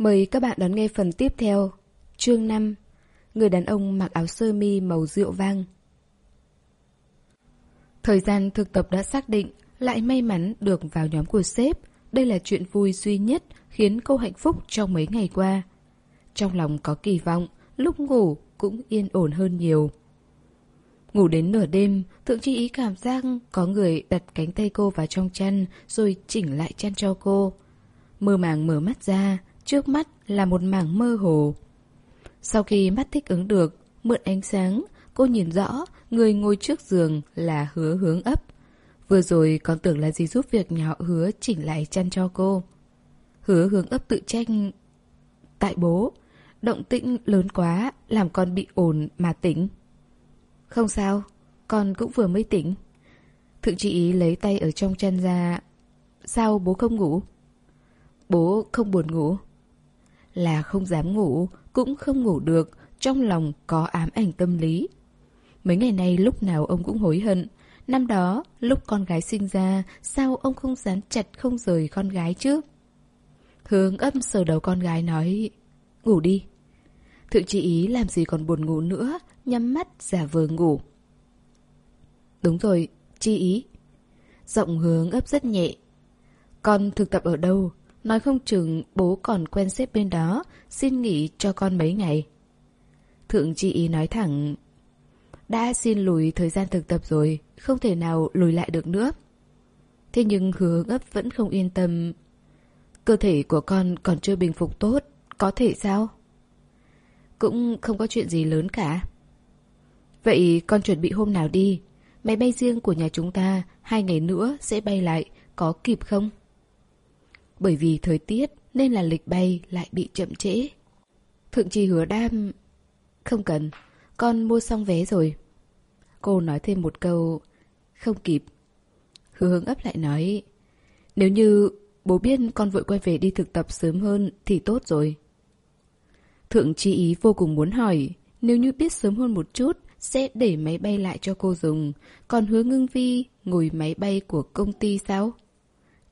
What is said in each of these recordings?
Mời các bạn đón nghe phần tiếp theo. Chương 5 Người đàn ông mặc áo sơ mi màu rượu vang Thời gian thực tập đã xác định, lại may mắn được vào nhóm của sếp. Đây là chuyện vui duy nhất khiến cô hạnh phúc trong mấy ngày qua. Trong lòng có kỳ vọng, lúc ngủ cũng yên ổn hơn nhiều. Ngủ đến nửa đêm, Thượng Chi Ý cảm giác có người đặt cánh tay cô vào trong chăn rồi chỉnh lại chăn cho cô. Mơ màng mở mắt ra, trước mắt là một mảng mơ hồ. Sau khi mắt thích ứng được, mượn ánh sáng, cô nhìn rõ người ngồi trước giường là hứa hướng ấp. Vừa rồi còn tưởng là gì giúp việc nhà họ hứa chỉnh lại chăn cho cô. Hứa hướng ấp tự tranh... Tại bố, động tĩnh lớn quá, làm con bị ồn mà tỉnh. Không sao, con cũng vừa mới tỉnh. Thượng chị ý lấy tay ở trong chăn ra. Sao bố không ngủ? Bố không buồn ngủ. Là không dám ngủ, cũng không ngủ được, trong lòng có ám ảnh tâm lý. Mấy ngày nay lúc nào ông cũng hối hận. Năm đó, lúc con gái sinh ra, sao ông không dán chặt không rời con gái chứ? Hướng âm sờ đầu con gái nói, ngủ đi. Thượng chị ý làm gì còn buồn ngủ nữa, nhắm mắt giả vờ ngủ. Đúng rồi, chi ý. Giọng hướng ấp rất nhẹ. Con thực tập ở đâu? Nói không chừng bố còn quen xếp bên đó, xin nghỉ cho con mấy ngày. Thượng chi ý nói thẳng, đã xin lùi thời gian thực tập rồi, không thể nào lùi lại được nữa. Thế nhưng hướng ấp vẫn không yên tâm. Cơ thể của con còn chưa bình phục tốt, có thể sao? Cũng không có chuyện gì lớn cả. Vậy con chuẩn bị hôm nào đi? Máy bay riêng của nhà chúng ta hai ngày nữa sẽ bay lại, có kịp không? Bởi vì thời tiết nên là lịch bay lại bị chậm trễ. Thượng trì hứa đam... Không cần, con mua xong vé rồi. Cô nói thêm một câu, không kịp. Hứa hướng ấp lại nói, nếu như bố biết con vội quay về đi thực tập sớm hơn thì tốt rồi. Thượng chi ý vô cùng muốn hỏi, nếu như biết sớm hơn một chút, sẽ để máy bay lại cho cô dùng. Còn hứa ngưng vi ngồi máy bay của công ty sao?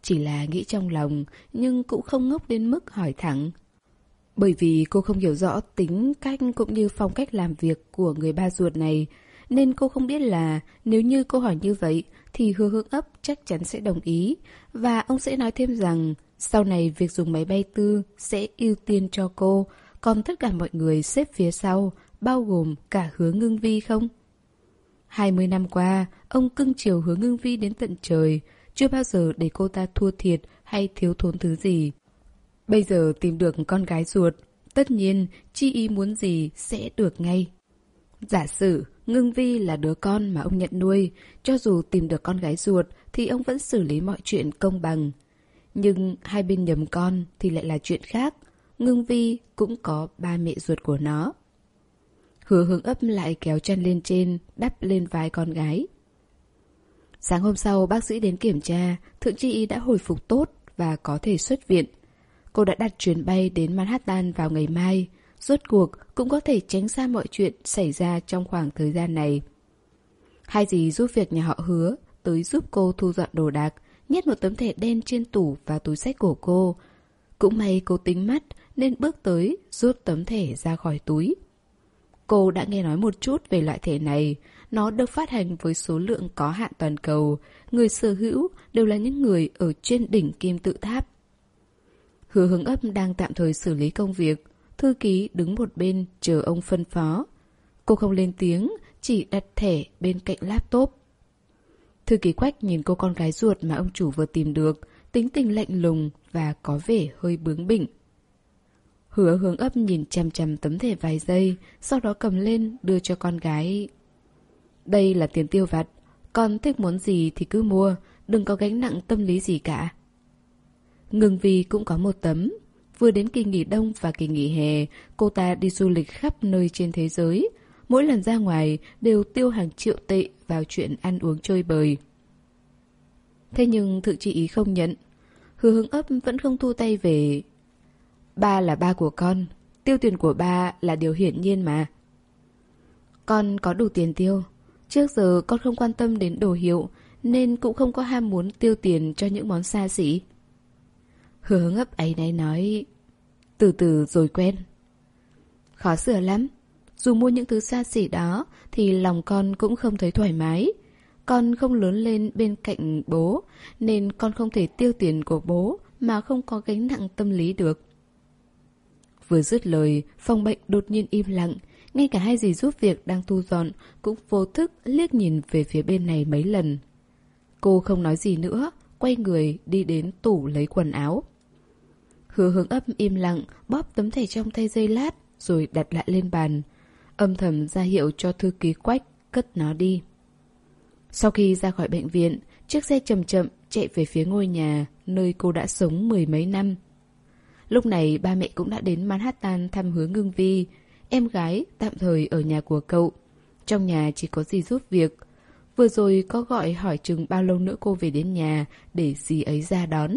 Chỉ là nghĩ trong lòng, nhưng cũng không ngốc đến mức hỏi thẳng. Bởi vì cô không hiểu rõ tính cách cũng như phong cách làm việc của người ba ruột này, nên cô không biết là nếu như cô hỏi như vậy thì hứa hướng ấp chắc chắn sẽ đồng ý. Và ông sẽ nói thêm rằng sau này việc dùng máy bay tư sẽ ưu tiên cho cô, còn tất cả mọi người xếp phía sau, bao gồm cả hứa ngưng vi không? 20 năm qua, ông cưng chiều hứa ngưng vi đến tận trời, chưa bao giờ để cô ta thua thiệt hay thiếu thốn thứ gì. Bây giờ tìm được con gái ruột, tất nhiên chi ý muốn gì sẽ được ngay. Giả sử Ngưng Vi là đứa con mà ông nhận nuôi, cho dù tìm được con gái ruột thì ông vẫn xử lý mọi chuyện công bằng. Nhưng hai bên nhầm con thì lại là chuyện khác. Ngưng Vi cũng có ba mẹ ruột của nó. Hứa hướng ấp lại kéo chân lên trên, đắp lên vai con gái. Sáng hôm sau bác sĩ đến kiểm tra, Thượng tri Y đã hồi phục tốt và có thể xuất viện. Cô đã đặt chuyến bay đến Manhattan vào ngày mai, rốt cuộc cũng có thể tránh xa mọi chuyện xảy ra trong khoảng thời gian này. Hai dì giúp việc nhà họ hứa, tới giúp cô thu dọn đồ đạc, nhét một tấm thẻ đen trên tủ và túi sách của cô. Cũng may cô tính mắt nên bước tới rút tấm thẻ ra khỏi túi. Cô đã nghe nói một chút về loại thẻ này, nó được phát hành với số lượng có hạn toàn cầu, người sở hữu đều là những người ở trên đỉnh kim tự tháp. Hứa hướng ấp đang tạm thời xử lý công việc, Thư ký đứng một bên chờ ông phân phó. Cô không lên tiếng, chỉ đặt thẻ bên cạnh laptop. Thư ký quách nhìn cô con gái ruột mà ông chủ vừa tìm được, tính tình lạnh lùng và có vẻ hơi bướng bỉnh. Hứa hướng ấp nhìn chằm chằm tấm thẻ vài giây, sau đó cầm lên đưa cho con gái. Đây là tiền tiêu vặt, con thích muốn gì thì cứ mua, đừng có gánh nặng tâm lý gì cả. Ngừng vì cũng có một tấm, Vừa đến kỳ nghỉ đông và kỳ nghỉ hè, cô ta đi du lịch khắp nơi trên thế giới. Mỗi lần ra ngoài đều tiêu hàng triệu tệ vào chuyện ăn uống chơi bời. Thế nhưng thự chị ý không nhận. Hứa hướng ấp vẫn không thu tay về. Ba là ba của con, tiêu tiền của ba là điều hiển nhiên mà. Con có đủ tiền tiêu. Trước giờ con không quan tâm đến đồ hiệu, nên cũng không có ham muốn tiêu tiền cho những món xa xỉ. Hứa ngấp ấy này nói Từ từ rồi quen. Khó sửa lắm. Dù mua những thứ xa xỉ đó thì lòng con cũng không thấy thoải mái. Con không lớn lên bên cạnh bố nên con không thể tiêu tiền của bố mà không có gánh nặng tâm lý được. Vừa dứt lời, phòng bệnh đột nhiên im lặng. Ngay cả hai dì giúp việc đang thu dọn cũng vô thức liếc nhìn về phía bên này mấy lần. Cô không nói gì nữa, quay người đi đến tủ lấy quần áo. Hứa hướng ấp im lặng, bóp tấm thẻ trong tay dây lát, rồi đặt lại lên bàn. Âm thầm ra hiệu cho thư ký quách, cất nó đi. Sau khi ra khỏi bệnh viện, chiếc xe chậm chậm chạy về phía ngôi nhà nơi cô đã sống mười mấy năm. Lúc này ba mẹ cũng đã đến Manhattan thăm hứa ngưng vi, em gái tạm thời ở nhà của cậu. Trong nhà chỉ có gì giúp việc. Vừa rồi có gọi hỏi chừng bao lâu nữa cô về đến nhà để dì ấy ra đón.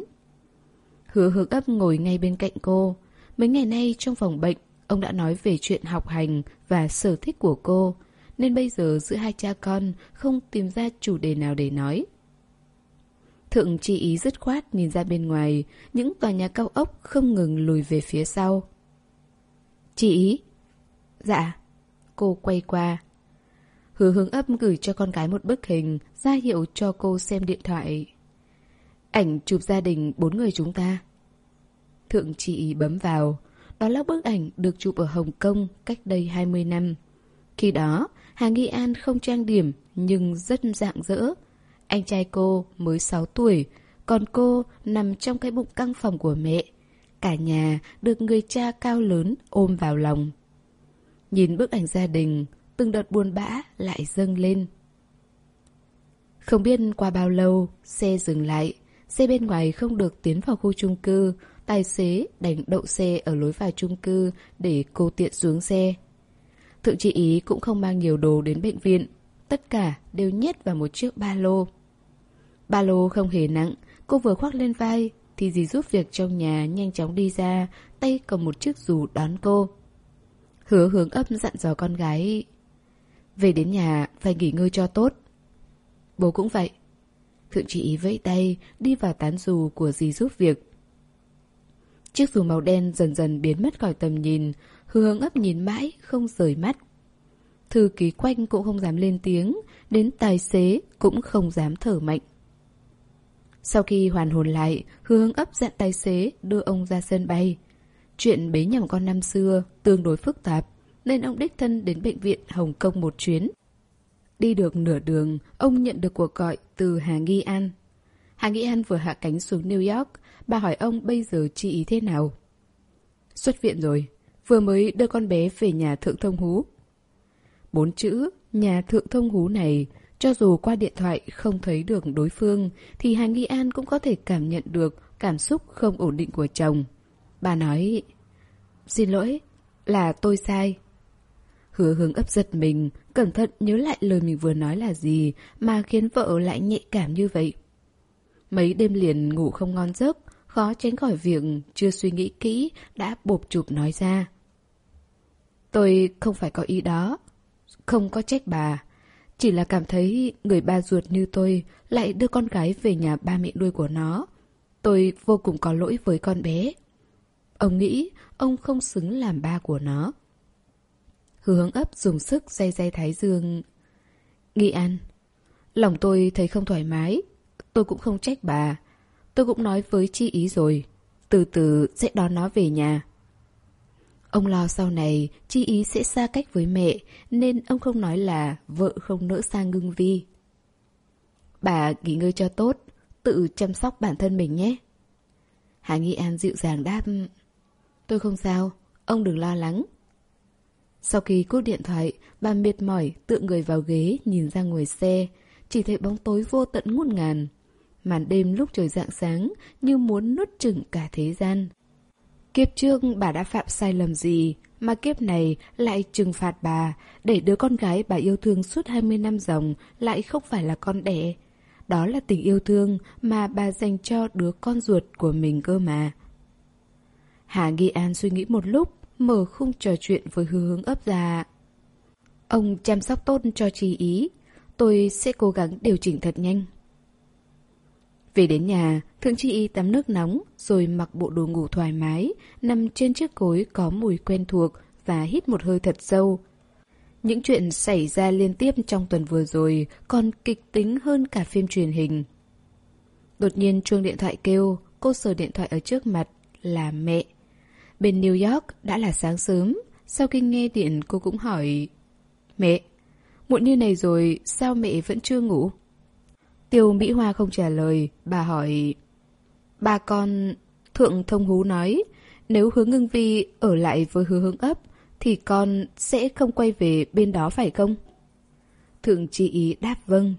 Hứa hứa ấp ngồi ngay bên cạnh cô. Mấy ngày nay trong phòng bệnh, ông đã nói về chuyện học hành và sở thích của cô, nên bây giờ giữa hai cha con không tìm ra chủ đề nào để nói. Thượng chi ý dứt khoát nhìn ra bên ngoài, những tòa nhà cao ốc không ngừng lùi về phía sau. Chị ý? Dạ. Cô quay qua. Hứa hướng ấp gửi cho con gái một bức hình, ra hiệu cho cô xem điện thoại. Ảnh chụp gia đình bốn người chúng ta. Thượng chị bấm vào. Đó là bức ảnh được chụp ở Hồng Kông cách đây 20 năm. Khi đó, Hà Nghi An không trang điểm nhưng rất rạng rỡ. Anh trai cô mới 6 tuổi, còn cô nằm trong cái bụng căng phòng của mẹ. Cả nhà được người cha cao lớn ôm vào lòng. Nhìn bức ảnh gia đình, từng đợt buồn bã lại dâng lên. Không biết qua bao lâu, xe dừng lại. Xe bên ngoài không được tiến vào khu chung cư. Tài xế đành đậu xe ở lối vào chung cư để cô tiện xuống xe. Thượng chị ý cũng không mang nhiều đồ đến bệnh viện. Tất cả đều nhét vào một chiếc ba lô. Ba lô không hề nặng, cô vừa khoác lên vai thì dì giúp việc trong nhà nhanh chóng đi ra, tay cầm một chiếc dù đón cô. Hứa hướng ấp dặn dò con gái. Về đến nhà, phải nghỉ ngơi cho tốt. Bố cũng vậy. Thượng chỉ ý vẫy tay, Đi vào tán dù của dì giúp việc. Chiếc dù màu đen dần dần biến mất khỏi tầm nhìn, Hứa hướng ấp nhìn mãi, Không rời mắt. Thư ký quanh cũng không dám lên tiếng, Đến tài xế cũng không dám thở mạnh. Sau khi hoàn hồn lại, hứa Hướng ấp dặn tài xế đưa ông ra sân bay. Chuyện bế nhầm con năm xưa tương đối phức tạp, nên ông đích thân đến bệnh viện Hồng Kông một chuyến. Đi được nửa đường, ông nhận được cuộc gọi từ Hà Nghi An. Hà Nghi An vừa hạ cánh xuống New York, bà hỏi ông bây giờ chi ý thế nào. Xuất viện rồi, vừa mới đưa con bé về nhà thượng thông hú. Bốn chữ, nhà thượng thông hú này, cho dù qua điện thoại không thấy được đối phương, thì Hà Nghi An cũng có thể cảm nhận được cảm xúc không ổn định của chồng. Bà nói Xin lỗi, là tôi sai. Hứa hướng ấp giật mình Cẩn thận nhớ lại lời mình vừa nói là gì Mà khiến vợ lại nhạy cảm như vậy. Mấy đêm liền ngủ không ngon giấc Khó tránh khỏi việc Chưa suy nghĩ kỹ Đã bộp chụp nói ra. Tôi không phải có ý đó Không có trách bà Chỉ là cảm thấy người ba ruột như tôi Lại đưa con gái về nhà ba mẹ nuôi của nó. Tôi vô cùng có lỗi với con bé. Ông nghĩ ông không xứng làm ba của nó. Hướng ấp dùng sức day day thái dương. Nghi an. Lòng tôi thấy không thoải mái. Tôi cũng không trách bà. Tôi cũng nói với chi ý rồi. Từ từ sẽ đón nó về nhà. Ông lo sau này chi ý sẽ xa cách với mẹ nên ông không nói là vợ không nỡ sang ngưng vi. Bà nghỉ ngơi cho tốt, tự chăm sóc bản thân mình nhé. Hà Nghi An dịu dàng đáp Tôi không sao, ông đừng lo lắng. Sau khi cúp điện thoại, bà mệt mỏi tựa người vào ghế nhìn ra ngoài xe, chỉ thấy bóng tối vô tận ngút ngàn. Màn đêm lúc trời rạng sáng như muốn nuốt chửng cả thế gian. Kiếp trước bà đã phạm sai lầm gì mà kiếp này lại trừng phạt bà để đứa con gái bà yêu thương suốt 20 năm dòng lại không phải là con đẻ. Đó là tình yêu thương mà bà dành cho đứa con ruột của mình cơ mà. Hà Nghi An suy nghĩ một lúc, mở khung trò chuyện với hướng ấp ra. Ông chăm sóc tốt cho chi ý, tôi sẽ cố gắng điều chỉnh thật nhanh. Về đến nhà, Thượng Chi Y tắm nước nóng rồi mặc bộ đồ ngủ thoải mái, nằm trên chiếc gối có mùi quen thuộc và hít một hơi thật sâu. Những chuyện xảy ra liên tiếp trong tuần vừa rồi còn kịch tính hơn cả phim truyền hình. Đột nhiên chuông điện thoại kêu, cô sờ điện thoại ở trước mặt, là mẹ. Bên New York đã là sáng sớm, sau khi nghe điện cô cũng hỏi Mẹ, muộn như này rồi sao mẹ vẫn chưa ngủ? Tiêu Mỹ Hoa không trả lời, bà hỏi bà con... Thượng Thông Hú nói Nếu hướng ngưng vi ở lại với hứa hướng ấp Thì con sẽ không quay về bên đó phải không? Thượng chi ý đáp vâng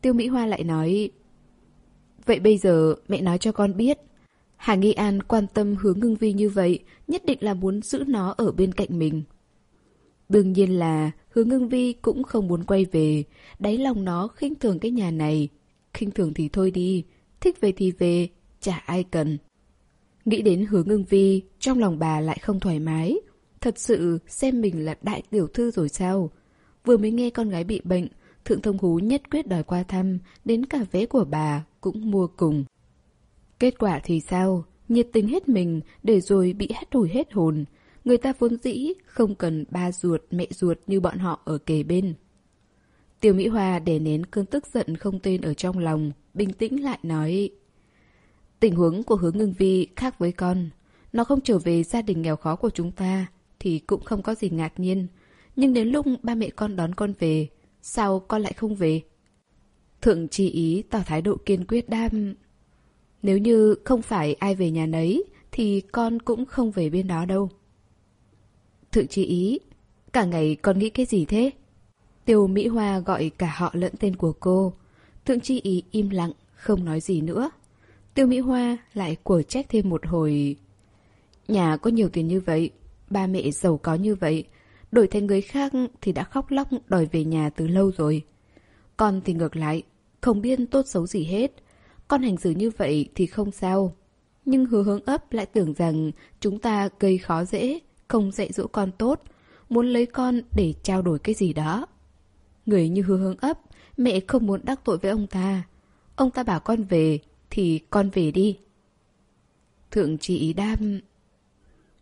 Tiêu Mỹ Hoa lại nói Vậy bây giờ mẹ nói cho con biết Hà Nghi An quan tâm hướng ngưng vi như vậy, Nhất định là muốn giữ nó ở bên cạnh mình. Đương nhiên là hướng ngưng vi cũng không muốn quay về. Đáy lòng nó khinh thường cái nhà này. Khinh thường thì thôi đi, Thích về thì về, Chả ai cần. Nghĩ đến hướng ngưng vi, Trong lòng bà lại không thoải mái. Thật sự xem mình là đại tiểu thư rồi sao? Vừa mới nghe con gái bị bệnh, Thượng thông hú nhất quyết đòi qua thăm, Đến cả vé của bà cũng mua cùng. Kết quả thì sao? Nhiệt tình hết mình, Để rồi bị hắt hủi hết hồn. Người ta vốn dĩ không cần ba ruột, mẹ ruột như bọn họ ở kề bên. Tiêu Mỹ Hoa để nén cơn tức giận không tên ở trong lòng, Bình tĩnh lại nói, Tình huống của hướng ngưng vi khác với con. Nó không trở về gia đình nghèo khó của chúng ta, Thì cũng không có gì ngạc nhiên. Nhưng đến lúc ba mẹ con đón con về, Sao con lại không về? Thượng chi ý tỏ thái độ kiên quyết đam nếu như không phải ai về nhà nấy Thì con cũng không về bên đó đâu Thượng chi ý Cả ngày con nghĩ cái gì thế Tiêu Mỹ Hoa gọi cả họ lẫn tên của cô Thượng chi ý im lặng Không nói gì nữa Tiêu Mỹ Hoa lại của trách thêm một hồi. Nhà có nhiều tiền như vậy, ba mẹ giàu có như vậy, đổi thành người khác thì đã khóc lóc đòi về nhà từ lâu rồi. Con thì ngược lại, không biết tốt xấu gì hết. Con hành xử như vậy thì không sao. Nhưng hứa hướng ấp lại tưởng rằng chúng ta gây khó dễ, không dạy dỗ con tốt, muốn lấy con để trao đổi cái gì đó. Người như hứa hướng ấp, mẹ không muốn đắc tội với ông ta. Ông ta bảo con về thì con về đi. Thượng chị ý đam...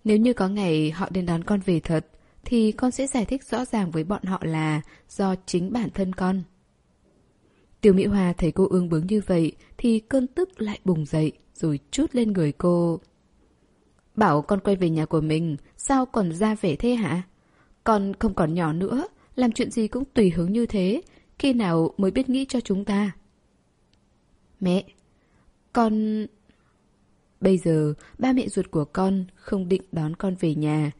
Nếu như có ngày họ đến đón con về thật, thì con sẽ giải thích rõ ràng với bọn họ là do chính bản thân con. Tiêu Mỹ Hoa thấy cô ương bướng như vậy thì cơn tức lại bùng dậy rồi chút lên người cô. Bảo con quay về nhà của mình, sao còn ra vẻ thế hả? Con không còn nhỏ nữa, làm chuyện gì cũng tùy hứng như thế, khi nào mới biết nghĩ cho chúng ta? Mẹ, con... Bây giờ, ba mẹ ruột của con không định đón con về nhà.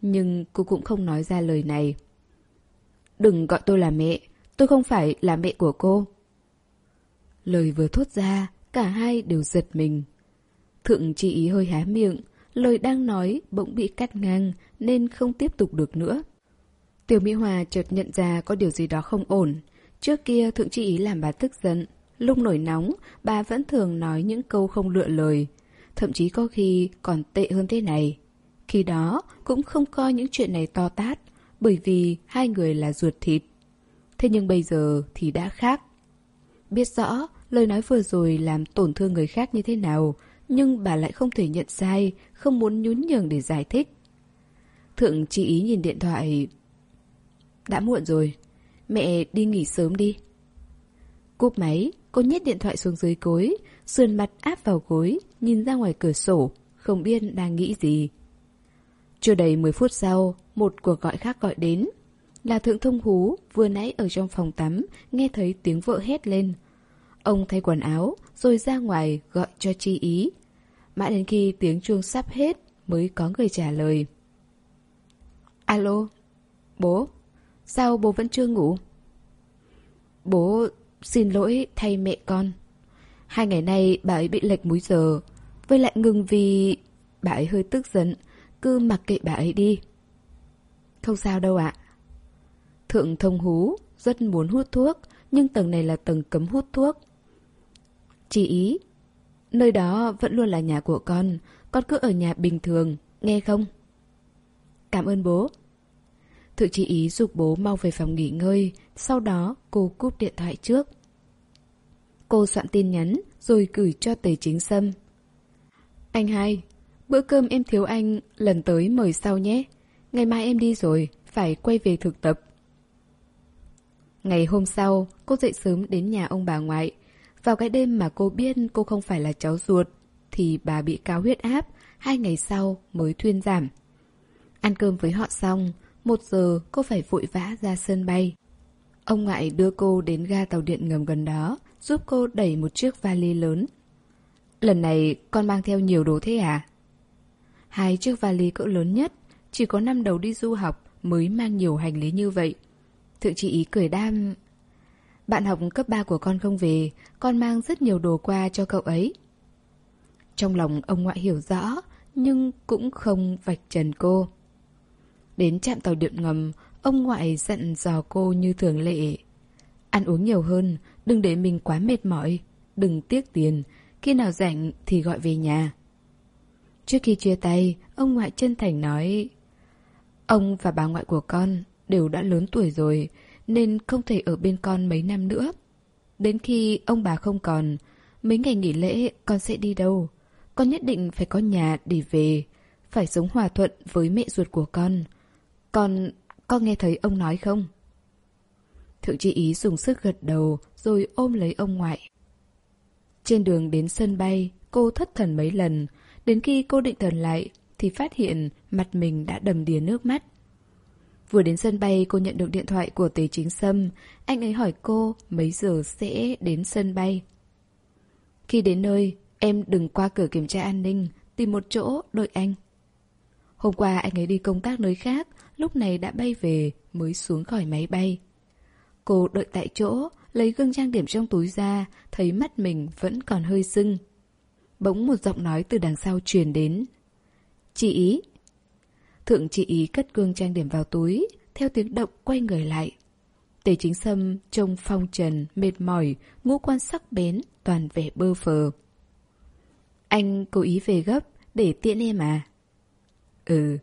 Nhưng cô cũng không nói ra lời này. Đừng gọi tôi là mẹ, tôi không phải là mẹ của cô. Lời vừa thốt ra, cả hai đều giật mình. Thượng chỉ ý hơi há miệng, lời đang nói bỗng bị cắt ngang nên không tiếp tục được nữa. Tiểu Mỹ Hòa chợt nhận ra có điều gì đó không ổn. Trước kia Thượng Chi Ý làm bà tức giận, Lúc nổi nóng, bà vẫn thường nói những câu không lựa lời. Thậm chí có khi còn tệ hơn thế này. Khi đó, cũng không coi những chuyện này to tát, bởi vì hai người là ruột thịt. Thế nhưng bây giờ thì đã khác. Biết rõ, lời nói vừa rồi làm tổn thương người khác như thế nào, nhưng bà lại không thể nhận sai, không muốn nhún nhường để giải thích. Thượng chỉ ý nhìn điện thoại. Đã muộn rồi, mẹ đi nghỉ sớm đi. Cúp máy, Cô nhét điện thoại xuống dưới gối, sườn mặt áp vào gối, nhìn ra ngoài cửa sổ, không biết đang nghĩ gì. Chưa đầy 10 phút sau, một cuộc gọi khác gọi đến. Là thượng thông hú, vừa nãy ở trong phòng tắm, nghe thấy tiếng vợ hét lên. Ông thay quần áo, rồi ra ngoài gọi cho chi ý. Mãi đến khi tiếng chuông sắp hết, mới có người trả lời. Alo, bố, sao bố vẫn chưa ngủ? Bố Xin lỗi thay mẹ con Hai ngày nay bà ấy bị lệch múi giờ Với lại ngừng vì Bà ấy hơi tức giận Cứ mặc kệ bà ấy đi Không sao đâu ạ Thượng thông hú Rất muốn hút thuốc Nhưng tầng này là tầng cấm hút thuốc chỉ ý Nơi đó vẫn luôn là nhà của con Con cứ ở nhà bình thường Nghe không Cảm ơn bố Thượng chỉ ý dục bố mau về phòng nghỉ ngơi Sau đó cô cúp điện thoại trước Cô soạn tin nhắn rồi gửi cho Tề Chính Sâm. Anh hai, bữa cơm em thiếu anh, lần tới mời sau nhé. Ngày mai em đi rồi, phải quay về thực tập. Ngày hôm sau, cô dậy sớm đến nhà ông bà ngoại. Vào cái đêm mà cô biết cô không phải là cháu ruột, thì bà bị cao huyết áp, hai ngày sau mới thuyên giảm. Ăn cơm với họ xong, một giờ cô phải vội vã ra sân bay. Ông ngoại đưa cô đến ga tàu điện ngầm gần đó, giúp cô đẩy một chiếc vali lớn. Lần này con mang theo nhiều đồ thế à? Hai chiếc vali cỡ lớn nhất, chỉ có năm đầu đi du học mới mang nhiều hành lý như vậy. Thượng chị ý cười đam. Bạn học cấp 3 của con không về, con mang rất nhiều đồ qua cho cậu ấy. Trong lòng ông ngoại hiểu rõ, nhưng cũng không vạch trần cô. Đến trạm tàu điện ngầm, ông ngoại dặn dò cô như thường lệ. Ăn uống nhiều hơn, đừng để mình quá mệt mỏi, đừng tiếc tiền, khi nào rảnh thì gọi về nhà. Trước khi chia tay, ông ngoại chân thành nói Ông và bà ngoại của con đều đã lớn tuổi rồi, nên không thể ở bên con mấy năm nữa. Đến khi ông bà không còn, mấy ngày nghỉ lễ con sẽ đi đâu? Con nhất định phải có nhà để về, phải sống hòa thuận với mẹ ruột của con. Con, con nghe thấy ông nói không? Thượng tri ý dùng sức gật đầu rồi ôm lấy ông ngoại. Trên đường đến sân bay, cô thất thần mấy lần. Đến khi cô định thần lại, thì phát hiện mặt mình đã đầm đìa nước mắt. Vừa đến sân bay cô nhận được điện thoại của Tế Chính Sâm. Anh ấy hỏi cô mấy giờ sẽ đến sân bay. Khi đến nơi, em đừng qua cửa kiểm tra an ninh, tìm một chỗ đợi anh. Hôm qua anh ấy đi công tác nơi khác, lúc này đã bay về mới xuống khỏi máy bay. Cô đợi tại chỗ, lấy gương trang điểm trong túi ra, thấy mắt mình vẫn còn hơi sưng. Bỗng một giọng nói từ đằng sau truyền đến. Chị ý. Thượng chị ý cất gương trang điểm vào túi, theo tiếng động quay người lại. Tề chính sâm trông phong trần, mệt mỏi, ngũ quan sắc bén, toàn vẻ bơ phờ. Anh cố ý về gấp, để tiện em à? Ừ,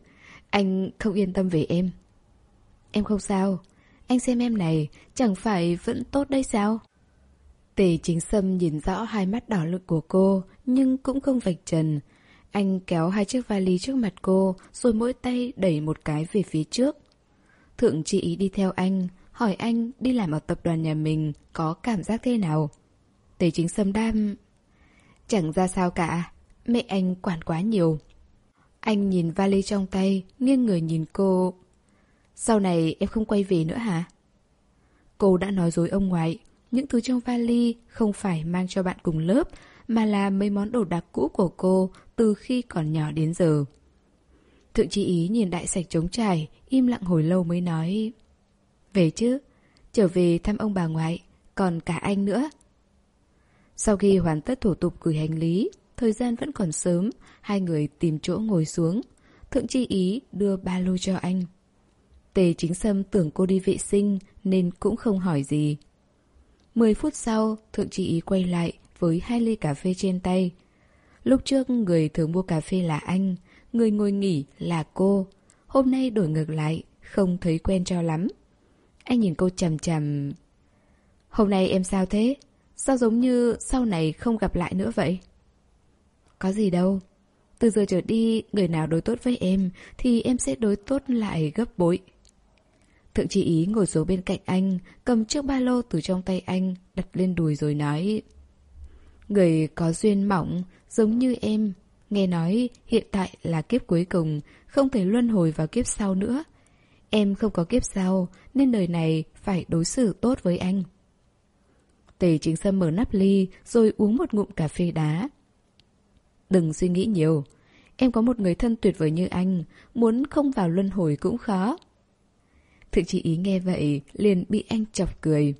anh không yên tâm về em. Em không sao, anh xem em này, chẳng phải vẫn tốt đây sao? Tề chính sâm nhìn rõ hai mắt đỏ lực của cô, nhưng cũng không vạch trần. Anh kéo hai chiếc vali trước mặt cô, rồi mỗi tay đẩy một cái về phía trước. Thượng chị ý đi theo anh, hỏi anh đi làm ở tập đoàn nhà mình có cảm giác thế nào. Tề chính sâm đam... Chẳng ra sao cả, mẹ anh quản quá nhiều. Anh nhìn vali trong tay, nghiêng người nhìn cô. Sau này em không quay về nữa hả? Cô đã nói dối ông ngoại, những thứ trong vali không phải mang cho bạn cùng lớp, mà là mấy món đồ đặc cũ của cô từ khi còn nhỏ đến giờ. Thượng Chi ý nhìn đại sạch trống trải, im lặng hồi lâu mới nói. Về chứ, trở về thăm ông bà ngoại, còn cả anh nữa. Sau khi hoàn tất thủ tục gửi hành lý, thời gian vẫn còn sớm, hai người tìm chỗ ngồi xuống. Thượng chi ý đưa ba lô cho anh. Tề chính sâm tưởng cô đi vệ sinh nên cũng không hỏi gì. Mười phút sau, thượng chi ý quay lại với hai ly cà phê trên tay. Lúc trước người thường mua cà phê là anh, người ngồi nghỉ là cô. Hôm nay đổi ngược lại, không thấy quen cho lắm. Anh nhìn cô chầm chầm. Hôm nay em sao thế? Sao giống như sau này không gặp lại nữa vậy? Có gì đâu. Từ giờ trở đi, người nào đối tốt với em thì em sẽ đối tốt lại gấp bội. Thượng chị ý ngồi xuống bên cạnh anh, cầm chiếc ba lô từ trong tay anh, đặt lên đùi rồi nói. Người có duyên mỏng, giống như em. Nghe nói hiện tại là kiếp cuối cùng, không thể luân hồi vào kiếp sau nữa. Em không có kiếp sau, nên đời này phải đối xử tốt với anh. Tề chính sâm mở nắp ly, rồi uống một ngụm cà phê đá. Đừng suy nghĩ nhiều. Em có một người thân tuyệt vời như anh, muốn không vào luân hồi cũng khó. Thượng chị ý nghe vậy, liền bị anh chọc cười.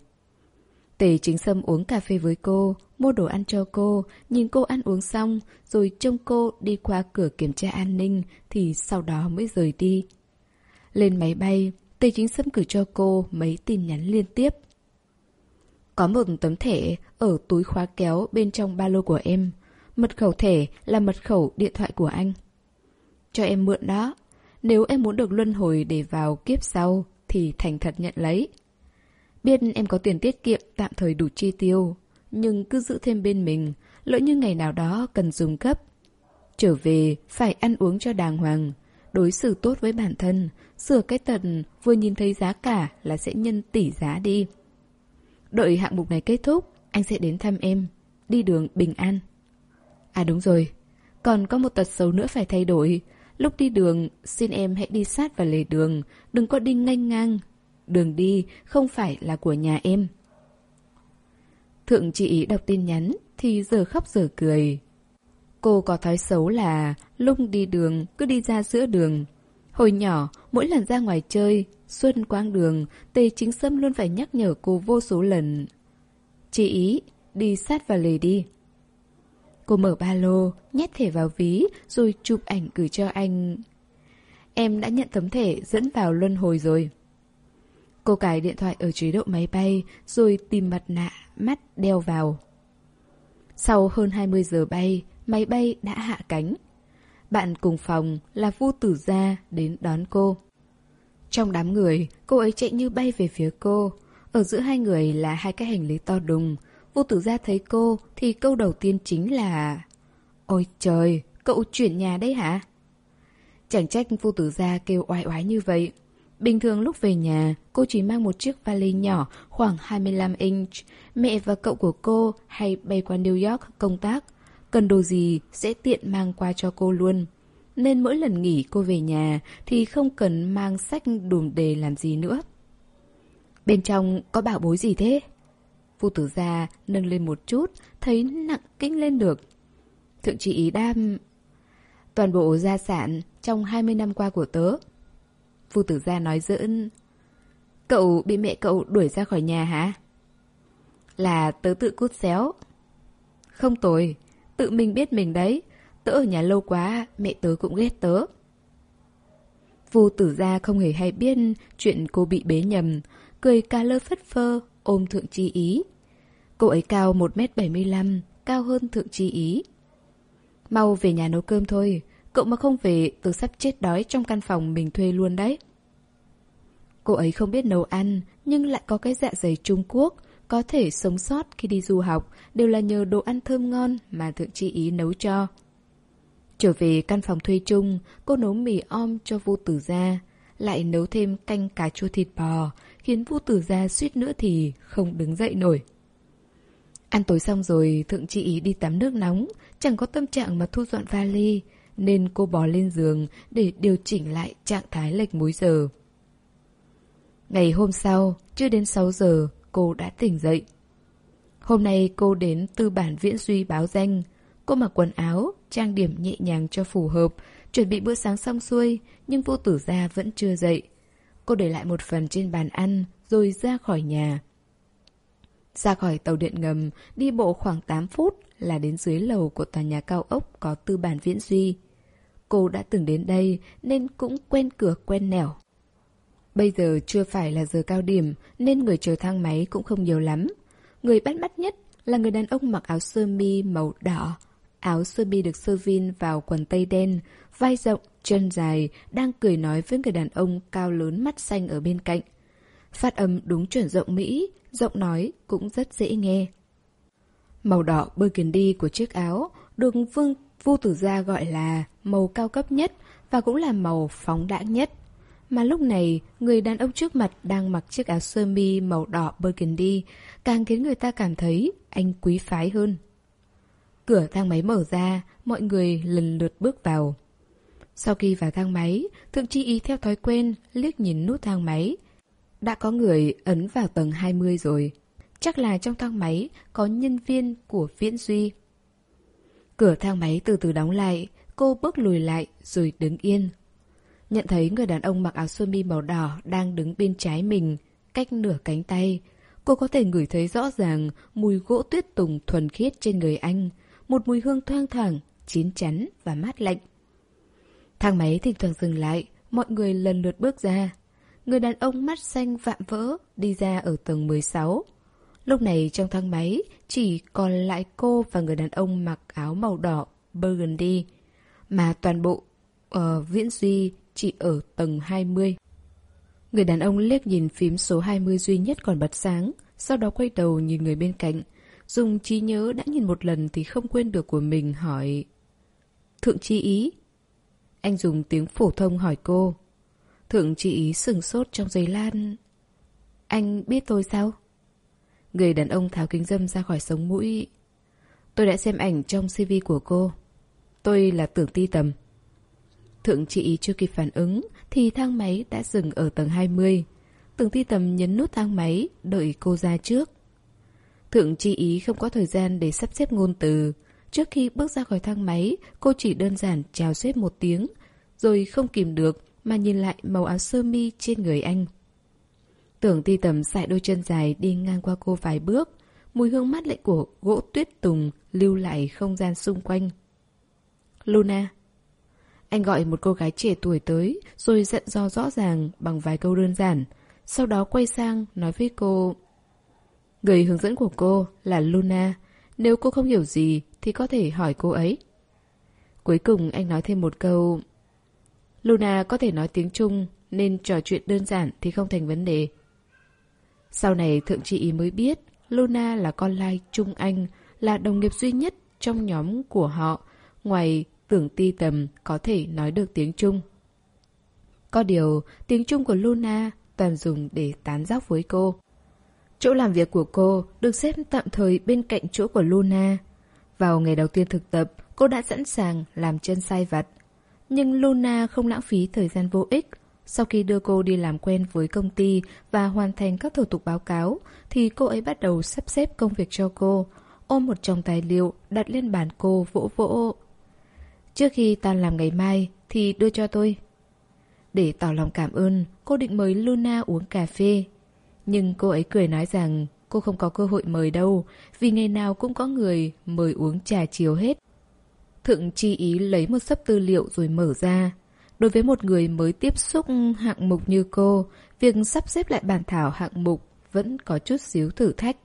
Tề chính sâm uống cà phê với cô, mua đồ ăn cho cô, nhìn cô ăn uống xong, rồi trông cô đi qua cửa kiểm tra an ninh, thì sau đó mới rời đi. Lên máy bay, Tề chính sâm gửi cho cô mấy tin nhắn liên tiếp. Có một tấm thẻ ở túi khóa kéo bên trong ba lô của em. Mật khẩu thẻ là mật khẩu điện thoại của anh. Cho em mượn đó. Nếu em muốn được luân hồi để vào kiếp sau, thì thành thật nhận lấy. Biết em có tiền tiết kiệm tạm thời đủ chi tiêu. nhưng cứ giữ thêm bên mình, lỡ như ngày nào đó cần dùng cấp. Trở về, phải ăn uống cho đàng hoàng, đối xử tốt với bản thân, sửa cái tận vừa nhìn thấy giá cả là sẽ nhân tỷ giá đi. Đợi hạng mục này kết thúc, anh sẽ đến thăm em, đi đường bình an. À đúng rồi, còn có một tật xấu nữa phải thay đổi. Lúc đi đường, xin em hãy đi sát vào lề đường, đừng có đi ngang ngang. Đường đi không phải là của nhà em. Thượng chị đọc tin nhắn thì giờ khóc giờ cười. Cô có thói xấu là lung đi đường cứ đi ra giữa đường. Hồi nhỏ, mỗi lần ra ngoài chơi, xuân quang đường, Tề Chính Sâm luôn phải nhắc nhở cô vô số lần. Chị ý, đi sát vào lề đi. Cô mở ba lô, nhét thẻ vào ví, rồi chụp ảnh gửi cho anh. Em đã nhận tấm thẻ dẫn vào luân hồi rồi. Cô cài điện thoại ở chế độ máy bay, rồi tìm mặt nạ, mắt đeo vào. Sau hơn 20 giờ bay, máy bay đã hạ cánh. Bạn cùng phòng là Vu Tử Gia đến đón cô. Trong đám người, cô ấy chạy như bay về phía cô. Ở giữa hai người là hai cái hành lý to đùng. Vu Tử Gia thấy cô thì câu đầu tiên chính là Ôi trời, cậu chuyển nhà đấy hả? Chẳng trách Vu Tử Gia kêu oai oái như vậy. Bình thường lúc về nhà, cô chỉ mang một chiếc vali nhỏ khoảng 25 inch. Mẹ và cậu của cô hay bay qua New York công tác. Cần đồ gì sẽ tiện mang qua cho cô luôn. Nên mỗi lần nghỉ cô về nhà thì không cần mang sách đùm đề làm gì nữa. Bên trong có bảo bối gì thế? Phu tử gia nâng lên một chút, thấy nặng kinh lên được. Thượng trị ý đam... Toàn bộ gia sản trong 20 năm qua của tớ. Phu tử gia nói giỡn. Cậu bị mẹ cậu đuổi ra khỏi nhà hả? Là tớ tự cút xéo. Không tồi, tự mình biết mình đấy. Tớ ở nhà lâu quá, mẹ tớ cũng ghét tớ. Vu tử gia không hề hay biết chuyện cô bị bế nhầm, cười ca lơ phất phơ, ôm Thượng Chi Ý. Cô ấy cao 1m75, cao hơn Thượng Chi Ý. Mau về nhà nấu cơm thôi, cậu mà không về tớ sắp chết đói trong căn phòng mình thuê luôn đấy. Cô ấy không biết nấu ăn, nhưng lại có cái dạ dày Trung Quốc, có thể sống sót khi đi du học, đều là nhờ đồ ăn thơm ngon mà Thượng Chi Ý nấu cho. Trở về căn phòng thuê chung, cô nấu mì om cho vô tử gia, lại nấu thêm canh cà chua thịt bò, khiến vô tử gia suýt nữa thì không đứng dậy nổi. Ăn tối xong rồi, thượng chị đi tắm nước nóng, chẳng có tâm trạng mà thu dọn vali, nên cô bò lên giường để điều chỉnh lại trạng thái lệch múi giờ. Ngày hôm sau, chưa đến 6 giờ, cô đã tỉnh dậy. Hôm nay cô đến tư bản viễn duy báo danh. Cô mặc quần áo, trang điểm nhẹ nhàng cho phù hợp, chuẩn bị bữa sáng xong xuôi, nhưng vô tử gia vẫn chưa dậy. Cô để lại một phần trên bàn ăn, rồi ra khỏi nhà. Ra khỏi tàu điện ngầm, đi bộ khoảng 8 phút là đến dưới lầu của tòa nhà cao ốc có tư bản viễn duy. Cô đã từng đến đây nên cũng quen cửa quen nẻo. Bây giờ chưa phải là giờ cao điểm nên người chờ thang máy cũng không nhiều lắm. Người bắt mắt nhất là người đàn ông mặc áo sơ mi màu đỏ. Áo sơ mi được sơ vin vào quần tây đen, vai rộng, chân dài, đang cười nói với người đàn ông cao lớn mắt xanh ở bên cạnh. Phát âm đúng chuẩn giọng Mỹ, giọng nói cũng rất dễ nghe. Màu đỏ burgundy của chiếc áo được Vương Vu Tử Gia gọi là màu cao cấp nhất và cũng là màu phóng đãng nhất. Mà lúc này, người đàn ông trước mặt đang mặc chiếc áo sơ mi màu đỏ burgundy, càng khiến người ta cảm thấy anh quý phái hơn. Cửa thang máy mở ra, mọi người lần lượt bước vào. Sau khi vào thang máy, Thượng Chi Ý theo thói quen liếc nhìn nút thang máy. Đã có người ấn vào tầng 20 rồi. Chắc là trong thang máy có nhân viên của Viễn Duy. Cửa thang máy từ từ đóng lại, cô bước lùi lại rồi đứng yên. Nhận thấy người đàn ông mặc áo sơ mi màu đỏ đang đứng bên trái mình, cách nửa cánh tay. Cô có thể ngửi thấy rõ ràng mùi gỗ tuyết tùng thuần khiết trên người anh, một mùi hương thoang thoảng, chín chắn và mát lạnh. Thang máy thỉnh thoảng dừng lại, mọi người lần lượt bước ra. Người đàn ông mắt xanh vạm vỡ đi ra ở tầng 16. Lúc này trong thang máy chỉ còn lại cô và người đàn ông mặc áo màu đỏ burgundy, mà toàn bộ uh, Viễn Duy chỉ ở tầng 20. Người đàn ông liếc nhìn phím số 20 duy nhất còn bật sáng, sau đó quay đầu nhìn người bên cạnh. dùng trí nhớ đã nhìn một lần thì không quên được của mình hỏi Thượng chi ý Anh dùng tiếng phổ thông hỏi cô Thượng chi ý sừng sốt trong giấy lan Anh biết tôi sao? Người đàn ông tháo kính dâm ra khỏi sống mũi Tôi đã xem ảnh trong CV của cô Tôi là tưởng ti tầm Thượng trị chưa kịp phản ứng Thì thang máy đã dừng ở tầng 20 Tưởng ti tầm nhấn nút thang máy Đợi cô ra trước Thượng chi ý không có thời gian để sắp xếp ngôn từ. Trước khi bước ra khỏi thang máy, cô chỉ đơn giản chào xếp một tiếng, rồi không kìm được mà nhìn lại màu áo sơ mi trên người anh. Tưởng ti tầm xài đôi chân dài đi ngang qua cô vài bước, mùi hương mát lạnh của gỗ tuyết tùng lưu lại không gian xung quanh. Luna anh gọi một cô gái trẻ tuổi tới, rồi giận dò rõ ràng bằng vài câu đơn giản. Sau đó quay sang nói với cô Người hướng dẫn của cô là Luna. Nếu cô không hiểu gì thì có thể hỏi cô ấy. Cuối cùng anh nói thêm một câu. Luna có thể nói tiếng Trung nên trò chuyện đơn giản thì không thành vấn đề. Sau này thượng chị ý mới biết Luna là con lai Trung Anh, là đồng nghiệp duy nhất trong nhóm của họ, ngoài tưởng ti tầm có thể nói được tiếng Trung. Có điều, tiếng Trung của Luna toàn dùng để tán dóc với cô. Chỗ làm việc của cô được xếp tạm thời bên cạnh chỗ của Luna. Vào ngày đầu tiên thực tập, cô đã sẵn sàng làm chân sai vặt. Nhưng Luna không lãng phí thời gian vô ích. Sau khi đưa cô đi làm quen với công ty và hoàn thành các thủ tục báo cáo, thì cô ấy bắt đầu sắp xếp công việc cho cô, ôm một chồng tài liệu đặt lên bàn cô vỗ vỗ. Trước khi tan làm ngày mai thì đưa cho tôi. Để tỏ lòng cảm ơn, cô định mời Luna uống cà phê nhưng cô ấy cười nói rằng cô không có cơ hội mời đâu, vì ngày nào cũng có người mời uống trà chiều hết. Thượng chi ý lấy một sấp tư liệu rồi mở ra. Đối với một người mới tiếp xúc hạng mục như cô, việc sắp xếp lại bản thảo hạng mục vẫn có chút xíu thử thách.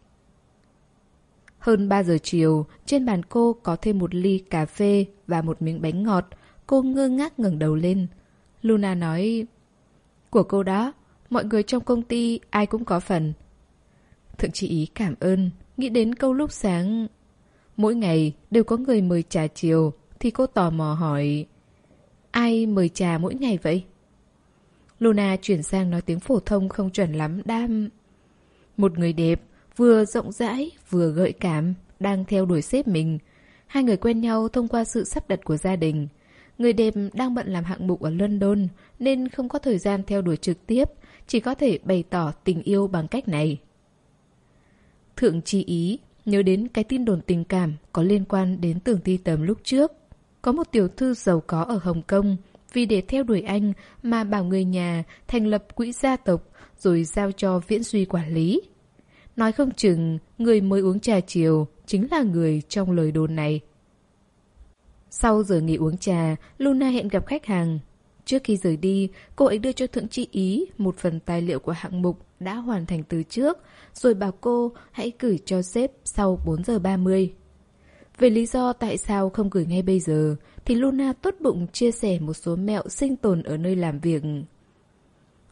Hơn 3 giờ chiều, trên bàn cô có thêm một ly cà phê và một miếng bánh ngọt. Cô ngơ ngác ngẩng đầu lên. Luna nói, của cô đó, mọi người trong công ty ai cũng có phần. Thượng chị ý cảm ơn, nghĩ đến câu lúc sáng. Mỗi ngày đều có người mời trà chiều, thì cô tò mò hỏi Ai mời trà mỗi ngày vậy? Luna chuyển sang nói tiếng phổ thông không chuẩn lắm đam Một người đẹp, vừa rộng rãi, vừa gợi cảm, đang theo đuổi sếp mình. Hai người quen nhau thông qua sự sắp đặt của gia đình. Người đẹp đang bận làm hạng mục ở London nên không có thời gian theo đuổi trực tiếp, chỉ có thể bày tỏ tình yêu bằng cách này. Thượng chi ý nhớ đến cái tin đồn tình cảm có liên quan đến tưởng ti tầm lúc trước. Có một tiểu thư giàu có ở Hồng Kông vì để theo đuổi anh mà bảo người nhà thành lập quỹ gia tộc rồi giao cho Viễn Duy quản lý. Nói không chừng người mới uống trà chiều chính là người trong lời đồn này. Sau giờ nghỉ uống trà, Luna hẹn gặp khách hàng. Trước khi rời đi, cô ấy đưa cho Thượng Tri Ý một phần tài liệu của hạng mục đã hoàn thành từ trước, rồi bảo cô hãy gửi cho sếp sau 4 giờ 30. Về lý do tại sao không gửi ngay bây giờ, thì Luna tốt bụng chia sẻ một số mẹo sinh tồn ở nơi làm việc.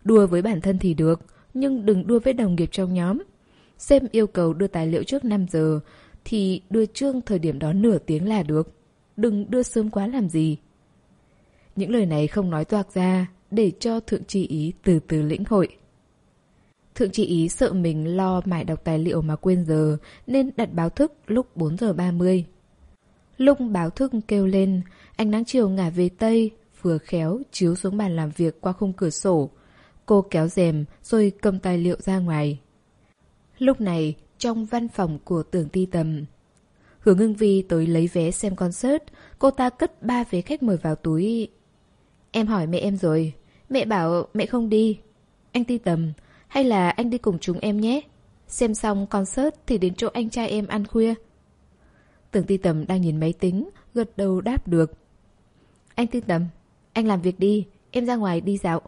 Đùa với bản thân thì được, nhưng đừng đua với đồng nghiệp trong nhóm. Xem yêu cầu đưa tài liệu trước 5 giờ, thì đưa trương thời điểm đó nửa tiếng là được. Đừng đưa sớm quá làm gì. Những lời này không nói toạc ra, để cho Thượng Tri Ý từ từ lĩnh hội. Thượng Tri Ý sợ mình lo mải đọc tài liệu mà quên giờ, nên đặt báo thức lúc 4 giờ 30. Lúc báo thức kêu lên, ánh nắng chiều ngả về Tây, vừa khéo chiếu xuống bàn làm việc qua khung cửa sổ. Cô kéo rèm rồi cầm tài liệu ra ngoài. Lúc này, trong văn phòng của tưởng ti tầm, Hứa ngưng vi tới lấy vé xem concert, cô ta cất ba vé khách mời vào túi. Em hỏi mẹ em rồi. Mẹ bảo mẹ không đi. Anh ti tầm Hay là anh đi cùng chúng em nhé? Xem xong concert thì đến chỗ anh trai em ăn khuya. Tưởng ti tầm đang nhìn máy tính Gật đầu đáp được. Anh ti tầm Anh làm việc đi. Em ra ngoài đi dạo.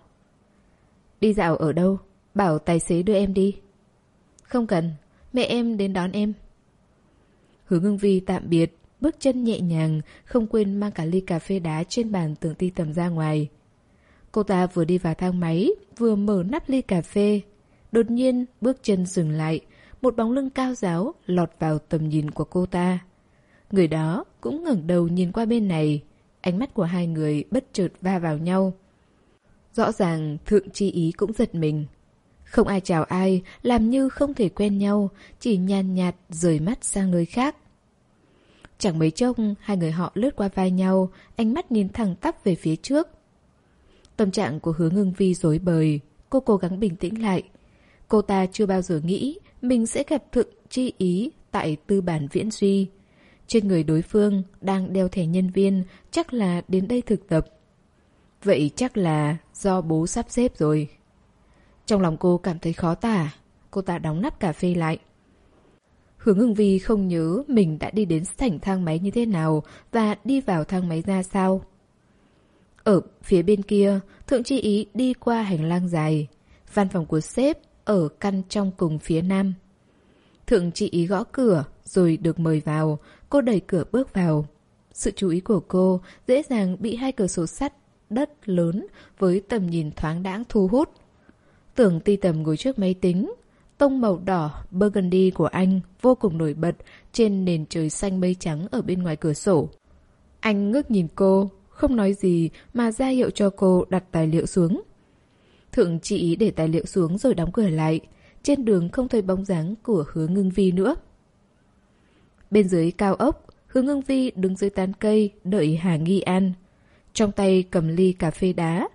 Đi dạo ở đâu? Bảo tài xế đưa em đi. Không cần Mẹ em đến đón em Hướng ngưng vi tạm biệt bước chân nhẹ nhàng, không quên mang cả ly cà phê đá trên bàn tưởng ti tầm ra ngoài. Cô ta vừa đi vào thang máy, vừa mở nắp ly cà phê. Đột nhiên, bước chân dừng lại, một bóng lưng cao giáo lọt vào tầm nhìn của cô ta. Người đó cũng ngẩng đầu nhìn qua bên này, ánh mắt của hai người bất chợt va vào nhau. Rõ ràng thượng chi ý cũng giật mình. Không ai chào ai, làm như không thể quen nhau, chỉ nhàn nhạt rời mắt sang nơi khác. Chẳng mấy chốc, hai người họ lướt qua vai nhau, ánh mắt nhìn thẳng tắp về phía trước. Tâm trạng của hứa ngưng vi dối bời, cô cố gắng bình tĩnh lại. Cô ta chưa bao giờ nghĩ mình sẽ gặp thượng chi ý tại tư bản viễn duy. Trên người đối phương đang đeo thẻ nhân viên, chắc là đến đây thực tập. Vậy chắc là do bố sắp xếp rồi. Trong lòng cô cảm thấy khó tả, cô ta đóng nắp cà phê lại. Hướng ngưng vi không nhớ mình đã đi đến sảnh thang máy như thế nào và đi vào thang máy ra sao. Ở phía bên kia, Thượng Chi Ý đi qua hành lang dài. Văn phòng của sếp ở căn trong cùng phía nam. Thượng Chi Ý gõ cửa rồi được mời vào, cô đẩy cửa bước vào. Sự chú ý của cô dễ dàng bị hai cửa sổ sắt đất lớn với tầm nhìn thoáng đãng thu hút. Tưởng ti tầm ngồi trước máy tính, tông màu đỏ burgundy của anh vô cùng nổi bật trên nền trời xanh mây trắng ở bên ngoài cửa sổ. Anh ngước nhìn cô, không nói gì mà ra hiệu cho cô đặt tài liệu xuống. Thượng chị ý để tài liệu xuống rồi đóng cửa lại. Trên đường không thấy bóng dáng của hứa ngưng vi nữa. Bên dưới cao ốc, hứa ngưng vi đứng dưới tán cây đợi Hà Nghi An. Trong tay cầm ly cà phê đá.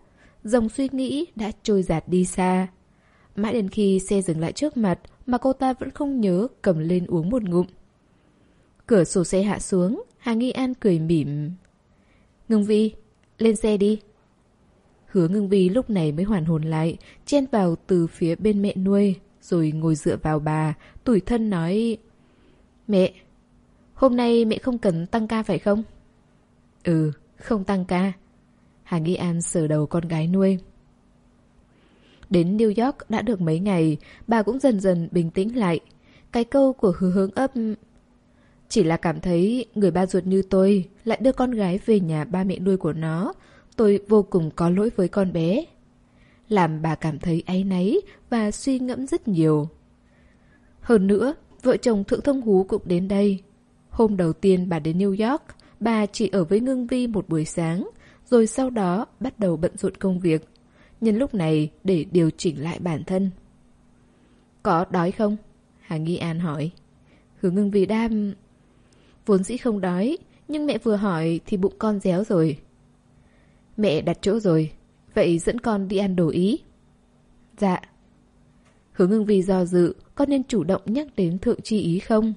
Dòng suy nghĩ đã trôi giạt đi xa. Mãi đến khi xe dừng lại trước mặt mà cô ta vẫn không nhớ cầm lên uống một ngụm. Cửa sổ xe hạ xuống, Hà Nghi An cười mỉm. Ngưng Vi, lên xe đi. Hứa ngưng Vi lúc này mới hoàn hồn lại, chen vào từ phía bên mẹ nuôi, rồi ngồi dựa vào bà, tủi thân nói... Mẹ, hôm nay mẹ không cần tăng ca phải không? Ừ, không tăng ca. Hà Nghi An sờ đầu con gái nuôi. Đến New York đã được mấy ngày, bà cũng dần dần bình tĩnh lại. Cái câu của hứa hướng ấp... Chỉ là cảm thấy người ba ruột như tôi lại đưa con gái về nhà ba mẹ nuôi của nó. Tôi vô cùng có lỗi với con bé. Làm bà cảm thấy áy náy và suy ngẫm rất nhiều. Hơn nữa, vợ chồng Thượng Thông Hú cũng đến đây. Hôm đầu tiên bà đến New York, bà chỉ ở với Ngưng Vi một buổi sáng, rồi sau đó bắt đầu bận rộn công việc. Nhân lúc này để điều chỉnh lại bản thân. Có đói không? Hà Nghi An hỏi. Hứa ngưng vì đam... Vốn dĩ không đói, nhưng mẹ vừa hỏi thì bụng con réo rồi. Mẹ đặt chỗ rồi, vậy dẫn con đi ăn đồ ý. Dạ. Hứa ngưng vì do dự, con nên chủ động nhắc đến thượng chi ý không?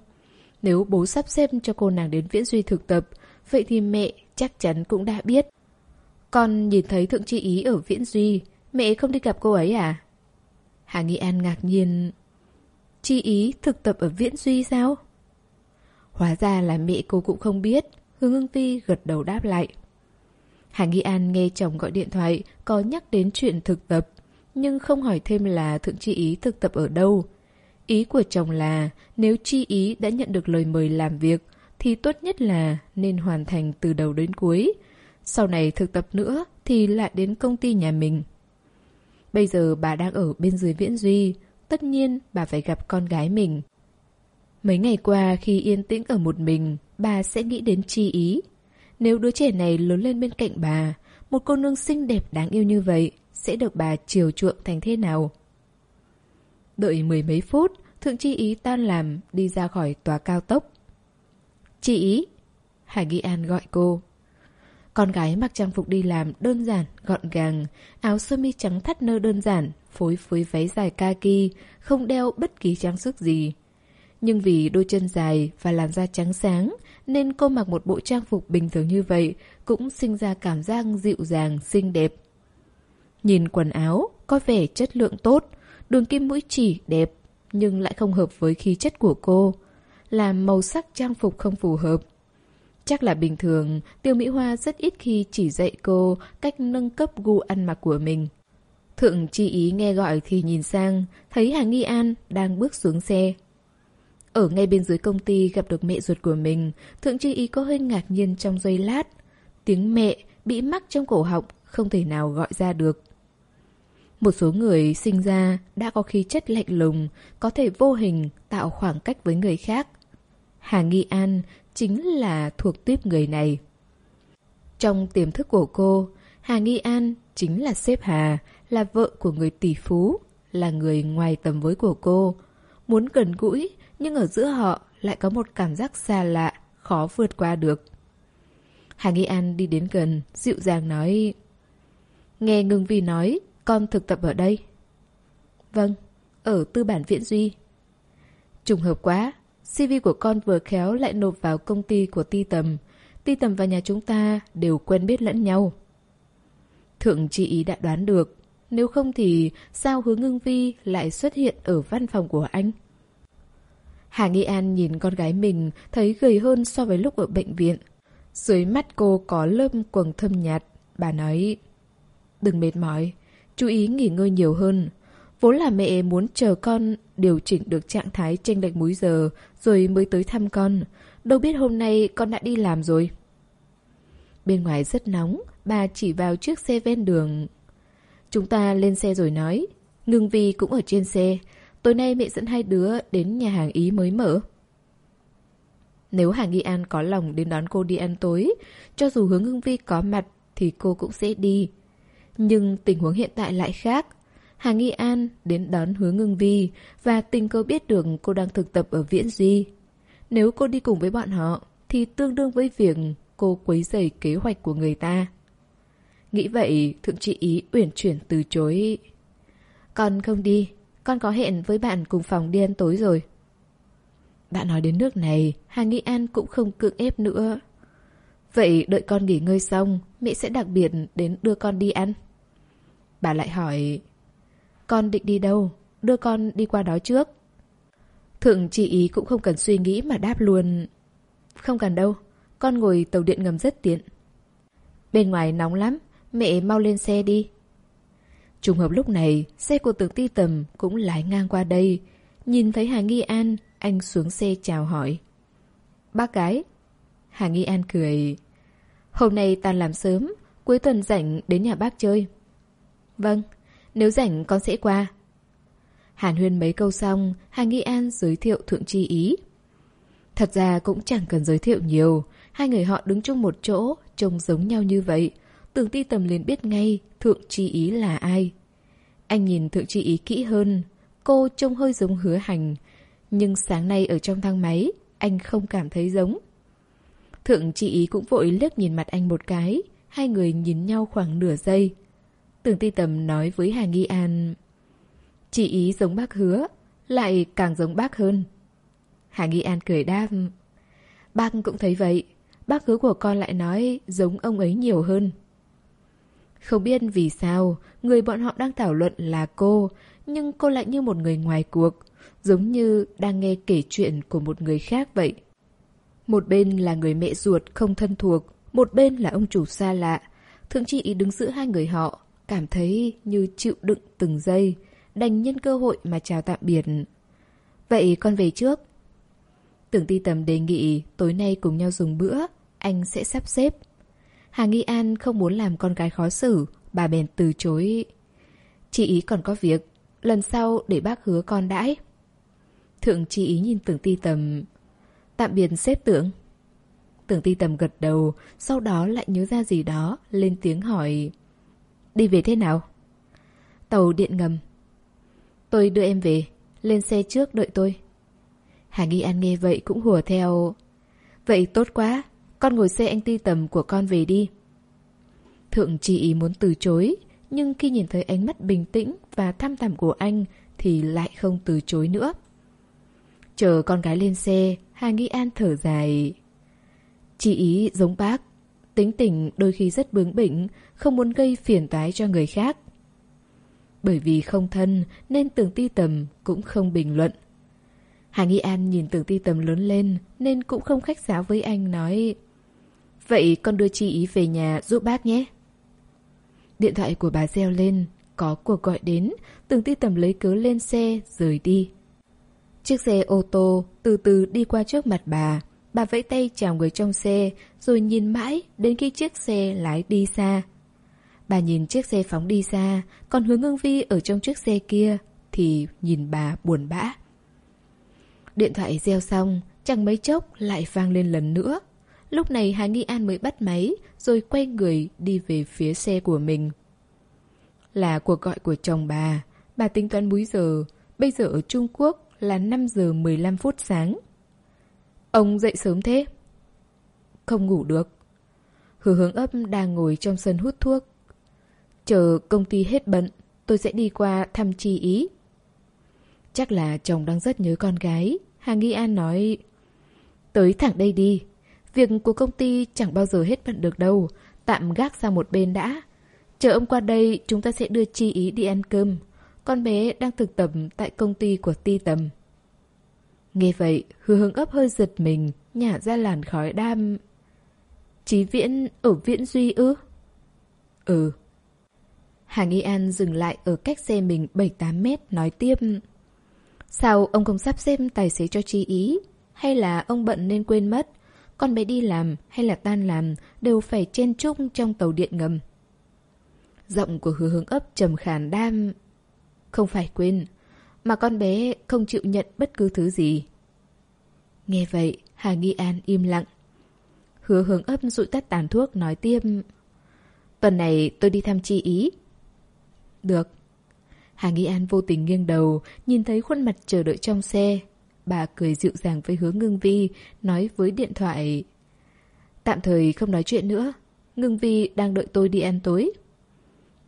Nếu bố sắp xếp cho cô nàng đến viễn duy thực tập, vậy thì mẹ chắc chắn cũng đã biết. Con nhìn thấy thượng chi ý ở viễn duy, mẹ không đi gặp cô ấy à? Hà Nghị An ngạc nhiên. Chi ý thực tập ở viễn duy sao? Hóa ra là mẹ cô cũng không biết, Hương Hương Vi gật đầu đáp lại. Hà Nghi An nghe chồng gọi điện thoại có nhắc đến chuyện thực tập, nhưng không hỏi thêm là thượng chi ý thực tập ở đâu. Ý của chồng là nếu chi ý đã nhận được lời mời làm việc thì tốt nhất là nên hoàn thành từ đầu đến cuối. Sau này thực tập nữa thì lại đến công ty nhà mình. Bây giờ bà đang ở bên dưới Viễn Duy, tất nhiên bà phải gặp con gái mình. Mấy ngày qua khi yên tĩnh ở một mình, bà sẽ nghĩ đến chi ý. Nếu đứa trẻ này lớn lên bên cạnh bà, một cô nương xinh đẹp đáng yêu như vậy, sẽ được bà chiều chuộng thành thế nào? Đợi mười mấy phút, Thượng Chi Ý tan làm, đi ra khỏi tòa cao tốc. Chị Ý! Hải Ghi An gọi cô. Con gái mặc trang phục đi làm đơn giản, gọn gàng, áo sơ mi trắng thắt nơ đơn giản, phối với váy dài kaki, không đeo bất kỳ trang sức gì. Nhưng vì đôi chân dài và làn da trắng sáng, nên cô mặc một bộ trang phục bình thường như vậy cũng sinh ra cảm giác dịu dàng, xinh đẹp. Nhìn quần áo, có vẻ chất lượng tốt, đường kim mũi chỉ đẹp, nhưng lại không hợp với khí chất của cô. Làm màu sắc trang phục không phù hợp. Chắc là bình thường, Tiêu Mỹ Hoa rất ít khi chỉ dạy cô cách nâng cấp gu ăn mặc của mình. Thượng chi ý nghe gọi thì nhìn sang, thấy Hà Nghi An đang bước xuống xe. Ở ngay bên dưới công ty gặp được mẹ ruột của mình, Thượng chi ý có hơi ngạc nhiên trong giây lát. Tiếng mẹ bị mắc trong cổ họng, không thể nào gọi ra được. Một số người sinh ra đã có khí chất lạnh lùng, có thể vô hình tạo khoảng cách với người khác. Hà Nghi An chính là thuộc tiếp người này. Trong tiềm thức của cô, Hà Nghi An chính là sếp Hà, là vợ của người tỷ phú, là người ngoài tầm với của cô. Muốn gần gũi, nhưng ở giữa họ lại có một cảm giác xa lạ, khó vượt qua được. Hà Nghi An đi đến gần, dịu dàng nói Nghe Ngưng Vi nói, con thực tập ở đây. Vâng, ở tư bản Viễn Duy. Trùng hợp quá, CV của con vừa khéo lại nộp vào công ty của Ti Tầm. Ti Tầm và nhà chúng ta đều quen biết lẫn nhau. Thượng chị ý đã đoán được, nếu không thì sao hướng ngưng vi lại xuất hiện ở văn phòng của anh? Hà Nghi An nhìn con gái mình thấy gầy hơn so với lúc ở bệnh viện. Dưới mắt cô có lớp quầng thâm nhạt, bà nói Đừng mệt mỏi, chú ý nghỉ ngơi nhiều hơn. Vốn là mẹ muốn chờ con điều chỉnh được trạng thái tranh lệch múi giờ rồi mới tới thăm con. Đâu biết hôm nay con đã đi làm rồi. Bên ngoài rất nóng, bà chỉ vào chiếc xe ven đường. Chúng ta lên xe rồi nói. Ngưng Vi cũng ở trên xe. Tối nay mẹ dẫn hai đứa đến nhà hàng Ý mới mở. Nếu Hà Nghi An có lòng đến đón cô đi ăn tối, cho dù hướng ngưng vi có mặt thì cô cũng sẽ đi. Nhưng tình huống hiện tại lại khác. Hà Nghi An đến đón Hứa ngưng vi và tình cờ biết được cô đang thực tập ở Viễn Di. Nếu cô đi cùng với bọn họ thì tương đương với việc cô quấy rầy kế hoạch của người ta. Nghĩ vậy, thượng trị ý uyển chuyển từ chối. Con không đi, con có hẹn với bạn cùng phòng đi ăn tối rồi. Đã nói đến nước này, Hà Nghị An cũng không cưỡng ép nữa. Vậy đợi con nghỉ ngơi xong, mẹ sẽ đặc biệt đến đưa con đi ăn. Bà lại hỏi, con định đi đâu? Đưa con đi qua đó trước. Thượng chị ý cũng không cần suy nghĩ mà đáp luôn. Không cần đâu, con ngồi tàu điện ngầm rất tiện. Bên ngoài nóng lắm, mẹ mau lên xe đi. Trùng hợp lúc này, xe của tưởng ti tầm cũng lái ngang qua đây. Nhìn thấy Hà Nghi An, anh xuống xe chào hỏi. Bác gái. Hà Nghi An cười. Hôm nay tan làm sớm, cuối tuần rảnh đến nhà bác chơi. Vâng, nếu rảnh con sẽ qua. Hàn huyên mấy câu xong, Hà Nghi An giới thiệu Thượng Chi Ý. Thật ra cũng chẳng cần giới thiệu nhiều, hai người họ đứng chung một chỗ, trông giống nhau như vậy. Tưởng ti tầm liền biết ngay Thượng Chi Ý là ai. Anh nhìn Thượng Chi Ý kỹ hơn, cô trông hơi giống hứa hành, nhưng sáng nay ở trong thang máy, anh không cảm thấy giống. Thượng Chi Ý cũng vội liếc nhìn mặt anh một cái, hai người nhìn nhau khoảng nửa giây. Tưởng ti tầm nói với Hà Nghi An... Chị ý giống bác hứa, lại càng giống bác hơn. Hà Nghi An cười đáp. Bác cũng thấy vậy, bác hứa của con lại nói giống ông ấy nhiều hơn. Không biết vì sao, người bọn họ đang thảo luận là cô, nhưng cô lại như một người ngoài cuộc, giống như đang nghe kể chuyện của một người khác vậy. Một bên là người mẹ ruột không thân thuộc, một bên là ông chủ xa lạ. Thượng chị đứng giữa hai người họ, cảm thấy như chịu đựng từng giây, đành nhân cơ hội mà chào tạm biệt. Vậy con về trước. Tưởng ti tầm đề nghị tối nay cùng nhau dùng bữa, anh sẽ sắp xếp. Hà Nghi An không muốn làm con gái khó xử, bà bèn từ chối. Chị ý còn có việc, lần sau để bác hứa con đãi. Thượng chị ý nhìn tưởng ti tầm. Tạm biệt xếp tưởng. Tưởng ti tầm gật đầu, sau đó lại nhớ ra gì đó, lên tiếng hỏi. Đi về thế nào? Tàu điện ngầm. Tôi đưa em về, lên xe trước đợi tôi. Hà Nghi An nghe vậy cũng hùa theo. Vậy tốt quá, con ngồi xe anh ti tầm của con về đi. Thượng chỉ ý muốn từ chối, nhưng khi nhìn thấy ánh mắt bình tĩnh và thăm thẳm của anh thì lại không từ chối nữa. Chờ con gái lên xe, Hà Nghi An thở dài. Chị ý giống bác, tính tình đôi khi rất bướng bỉnh, không muốn gây phiền toái cho người khác. Bởi vì không thân nên tưởng ti tầm cũng không bình luận. Hà Nghi An nhìn tưởng ti tầm lớn lên nên cũng không khách sáo với anh nói Vậy con đưa chị ý về nhà giúp bác nhé. Điện thoại của bà reo lên, có cuộc gọi đến, tưởng ti tầm lấy cớ lên xe, rời đi. Chiếc xe ô tô từ từ đi qua trước mặt bà. Bà vẫy tay chào người trong xe, rồi nhìn mãi đến khi chiếc xe lái đi xa. Bà nhìn chiếc xe phóng đi xa, còn hướng ngưng vi ở trong chiếc xe kia thì nhìn bà buồn bã. Điện thoại reo xong, chẳng mấy chốc lại vang lên lần nữa. Lúc này Hà Nghi An mới bắt máy, rồi quay người đi về phía xe của mình. Là cuộc gọi của chồng bà. Bà tính toán múi giờ. Bây giờ ở Trung Quốc là 5 giờ 15 phút sáng. Ông dậy sớm thế? Không ngủ được. Hứa hướng ấp đang ngồi trong sân hút thuốc. Chờ công ty hết bận, tôi sẽ đi qua thăm chi ý. Chắc là chồng đang rất nhớ con gái. Hà Nghi An nói... Tới thẳng đây đi. Việc của công ty chẳng bao giờ hết bận được đâu. Tạm gác sang một bên đã. Chờ ông qua đây, chúng ta sẽ đưa chi ý đi ăn cơm. Con bé đang thực tập tại công ty của ti tầm. Nghe vậy, hứa hướng ấp hơi giật mình, nhả ra làn khói đam. Chí viễn ở viễn duy ư? Ừ. Hà Nghi An dừng lại ở cách xe mình 7-8 mét nói tiếp. Sao ông không sắp xếp tài xế cho chi ý? Hay là ông bận nên quên mất? Con bé đi làm hay là tan làm đều phải chen chung trong tàu điện ngầm. Giọng của hứa hướng ấp trầm khàn đam. Không phải quên, mà con bé không chịu nhận bất cứ thứ gì. Nghe vậy, Hà Nghi An im lặng. Hứa hướng ấp rụi tắt tàn thuốc nói tiếp. Tuần này tôi đi thăm chi ý. Được. Hà Nghi An vô tình nghiêng đầu, nhìn thấy khuôn mặt chờ đợi trong xe. Bà cười dịu dàng với hứa ngưng vi, nói với điện thoại. Tạm thời không nói chuyện nữa, ngưng vi đang đợi tôi đi ăn tối.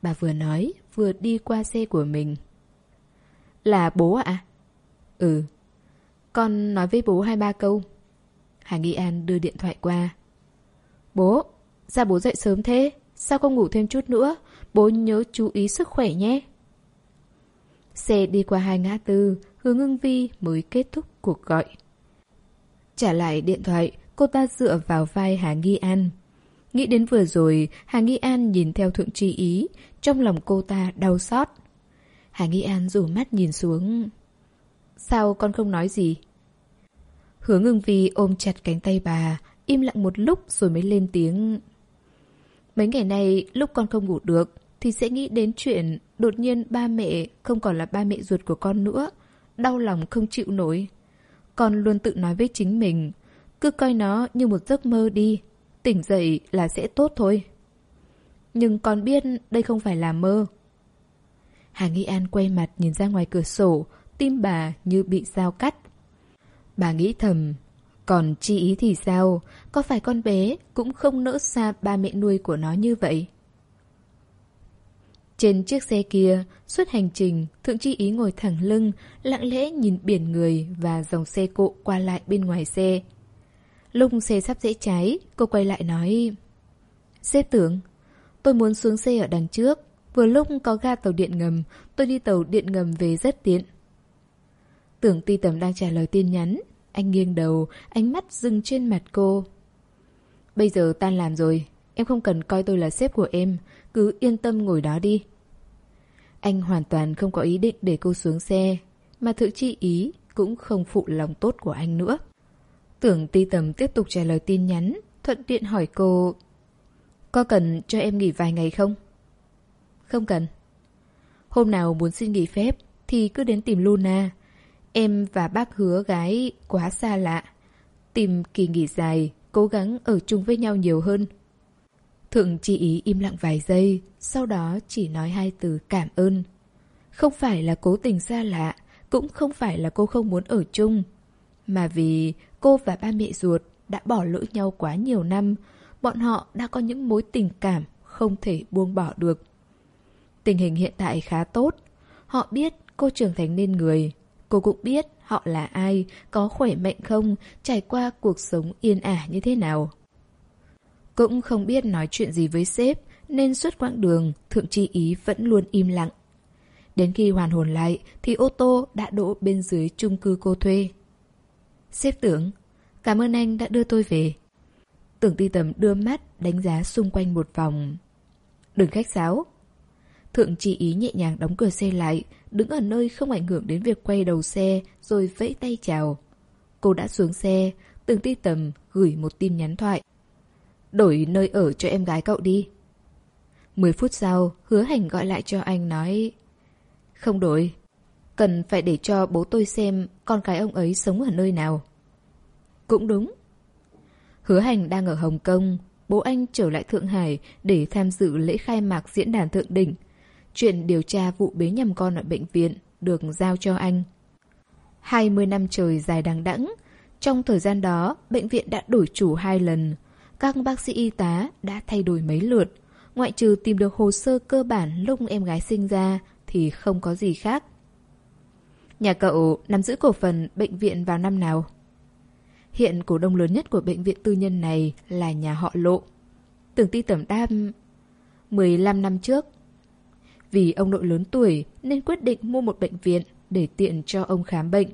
Bà vừa nói, vừa đi qua xe của mình. Là bố ạ? À? Ừ. Con nói với bố hai ba câu. Hà Nghi An đưa điện thoại qua. Bố, sao bố dậy sớm thế? Sao không ngủ thêm chút nữa? Bố nhớ chú ý sức khỏe nhé. Xe đi qua hai ngã tư, Hứa ngưng vi mới kết thúc cuộc gọi. Trả lại điện thoại, cô ta dựa vào vai Hà Nghi An. Nghĩ đến vừa rồi, Hà Nghi An nhìn theo thượng tri ý, trong lòng cô ta đau xót. Hà Nghi An rủ mắt nhìn xuống. Sao con không nói gì? Hứa ngưng vi ôm chặt cánh tay bà, im lặng một lúc rồi mới lên tiếng. Mấy ngày nay, lúc con không ngủ được, thì sẽ nghĩ đến chuyện đột nhiên ba mẹ không còn là ba mẹ ruột của con nữa, đau lòng không chịu nổi. Con luôn tự nói với chính mình, cứ coi nó như một giấc mơ đi, tỉnh dậy là sẽ tốt thôi. Nhưng con biết đây không phải là mơ. Hà Nghi An quay mặt nhìn ra ngoài cửa sổ, tim bà như bị dao cắt. Bà nghĩ thầm, còn chi ý thì sao? Có phải con bé cũng không nỡ xa ba mẹ nuôi của nó như vậy? Trên chiếc xe kia, suốt hành trình, Thượng Chi Ý ngồi thẳng lưng, lặng lẽ nhìn biển người và dòng xe cộ qua lại bên ngoài xe. Lúc xe sắp dễ cháy, cô quay lại nói Xếp tưởng, tôi muốn xuống xe ở đằng trước, vừa lúc có ga tàu điện ngầm, tôi đi tàu điện ngầm về rất tiện. Tưởng ti tầm đang trả lời tin nhắn, anh nghiêng đầu, ánh mắt dừng trên mặt cô. Bây giờ tan làm rồi, em không cần coi tôi là sếp của em, cứ yên tâm ngồi đó đi. Anh hoàn toàn không có ý định để cô xuống xe, mà thự chi ý cũng không phụ lòng tốt của anh nữa. Tưởng ti tầm tiếp tục trả lời tin nhắn, thuận tiện hỏi cô Có cần cho em nghỉ vài ngày không? Không cần. Hôm nào muốn xin nghỉ phép thì cứ đến tìm Luna. Em và bác hứa gái quá xa lạ. Tìm kỳ nghỉ dài, cố gắng ở chung với nhau nhiều hơn. Thượng chi ý im lặng vài giây, sau đó chỉ nói hai từ cảm ơn. Không phải là cố tình xa lạ, cũng không phải là cô không muốn ở chung. Mà vì cô và ba mẹ ruột đã bỏ lỡ nhau quá nhiều năm, bọn họ đã có những mối tình cảm không thể buông bỏ được. Tình hình hiện tại khá tốt. Họ biết cô trưởng thành nên người. Cô cũng biết họ là ai, có khỏe mạnh không, trải qua cuộc sống yên ả như thế nào. Cũng không biết nói chuyện gì với sếp, nên suốt quãng đường, Thượng tri Ý vẫn luôn im lặng. Đến khi hoàn hồn lại, thì ô tô đã đỗ bên dưới chung cư cô thuê. Sếp tưởng, cảm ơn anh đã đưa tôi về. Tưởng ti tầm đưa mắt, đánh giá xung quanh một vòng. Đừng khách sáo. Thượng tri Ý nhẹ nhàng đóng cửa xe lại, đứng ở nơi không ảnh hưởng đến việc quay đầu xe, rồi vẫy tay chào. Cô đã xuống xe, từng ti tầm gửi một tin nhắn thoại. Đổi nơi ở cho em gái cậu đi. Mười phút sau, hứa hành gọi lại cho anh nói Không đổi Cần phải để cho bố tôi xem con cái ông ấy sống ở nơi nào Cũng đúng Hứa hành đang ở Hồng Kông Bố anh trở lại Thượng Hải để tham dự lễ khai mạc diễn đàn thượng đỉnh Chuyện điều tra vụ bế nhầm con ở bệnh viện được giao cho anh 20 năm trời dài đằng đẵng Trong thời gian đó, bệnh viện đã đổi chủ hai lần Các bác sĩ y tá đã thay đổi mấy lượt Ngoại trừ tìm được hồ sơ cơ bản lúc em gái sinh ra thì không có gì khác. Nhà cậu nắm giữ cổ phần bệnh viện vào năm nào? Hiện cổ đông lớn nhất của bệnh viện tư nhân này là nhà họ Lộ. Tưởng ti tẩm đam 15 năm trước. Vì ông nội lớn tuổi nên quyết định mua một bệnh viện để tiện cho ông khám bệnh.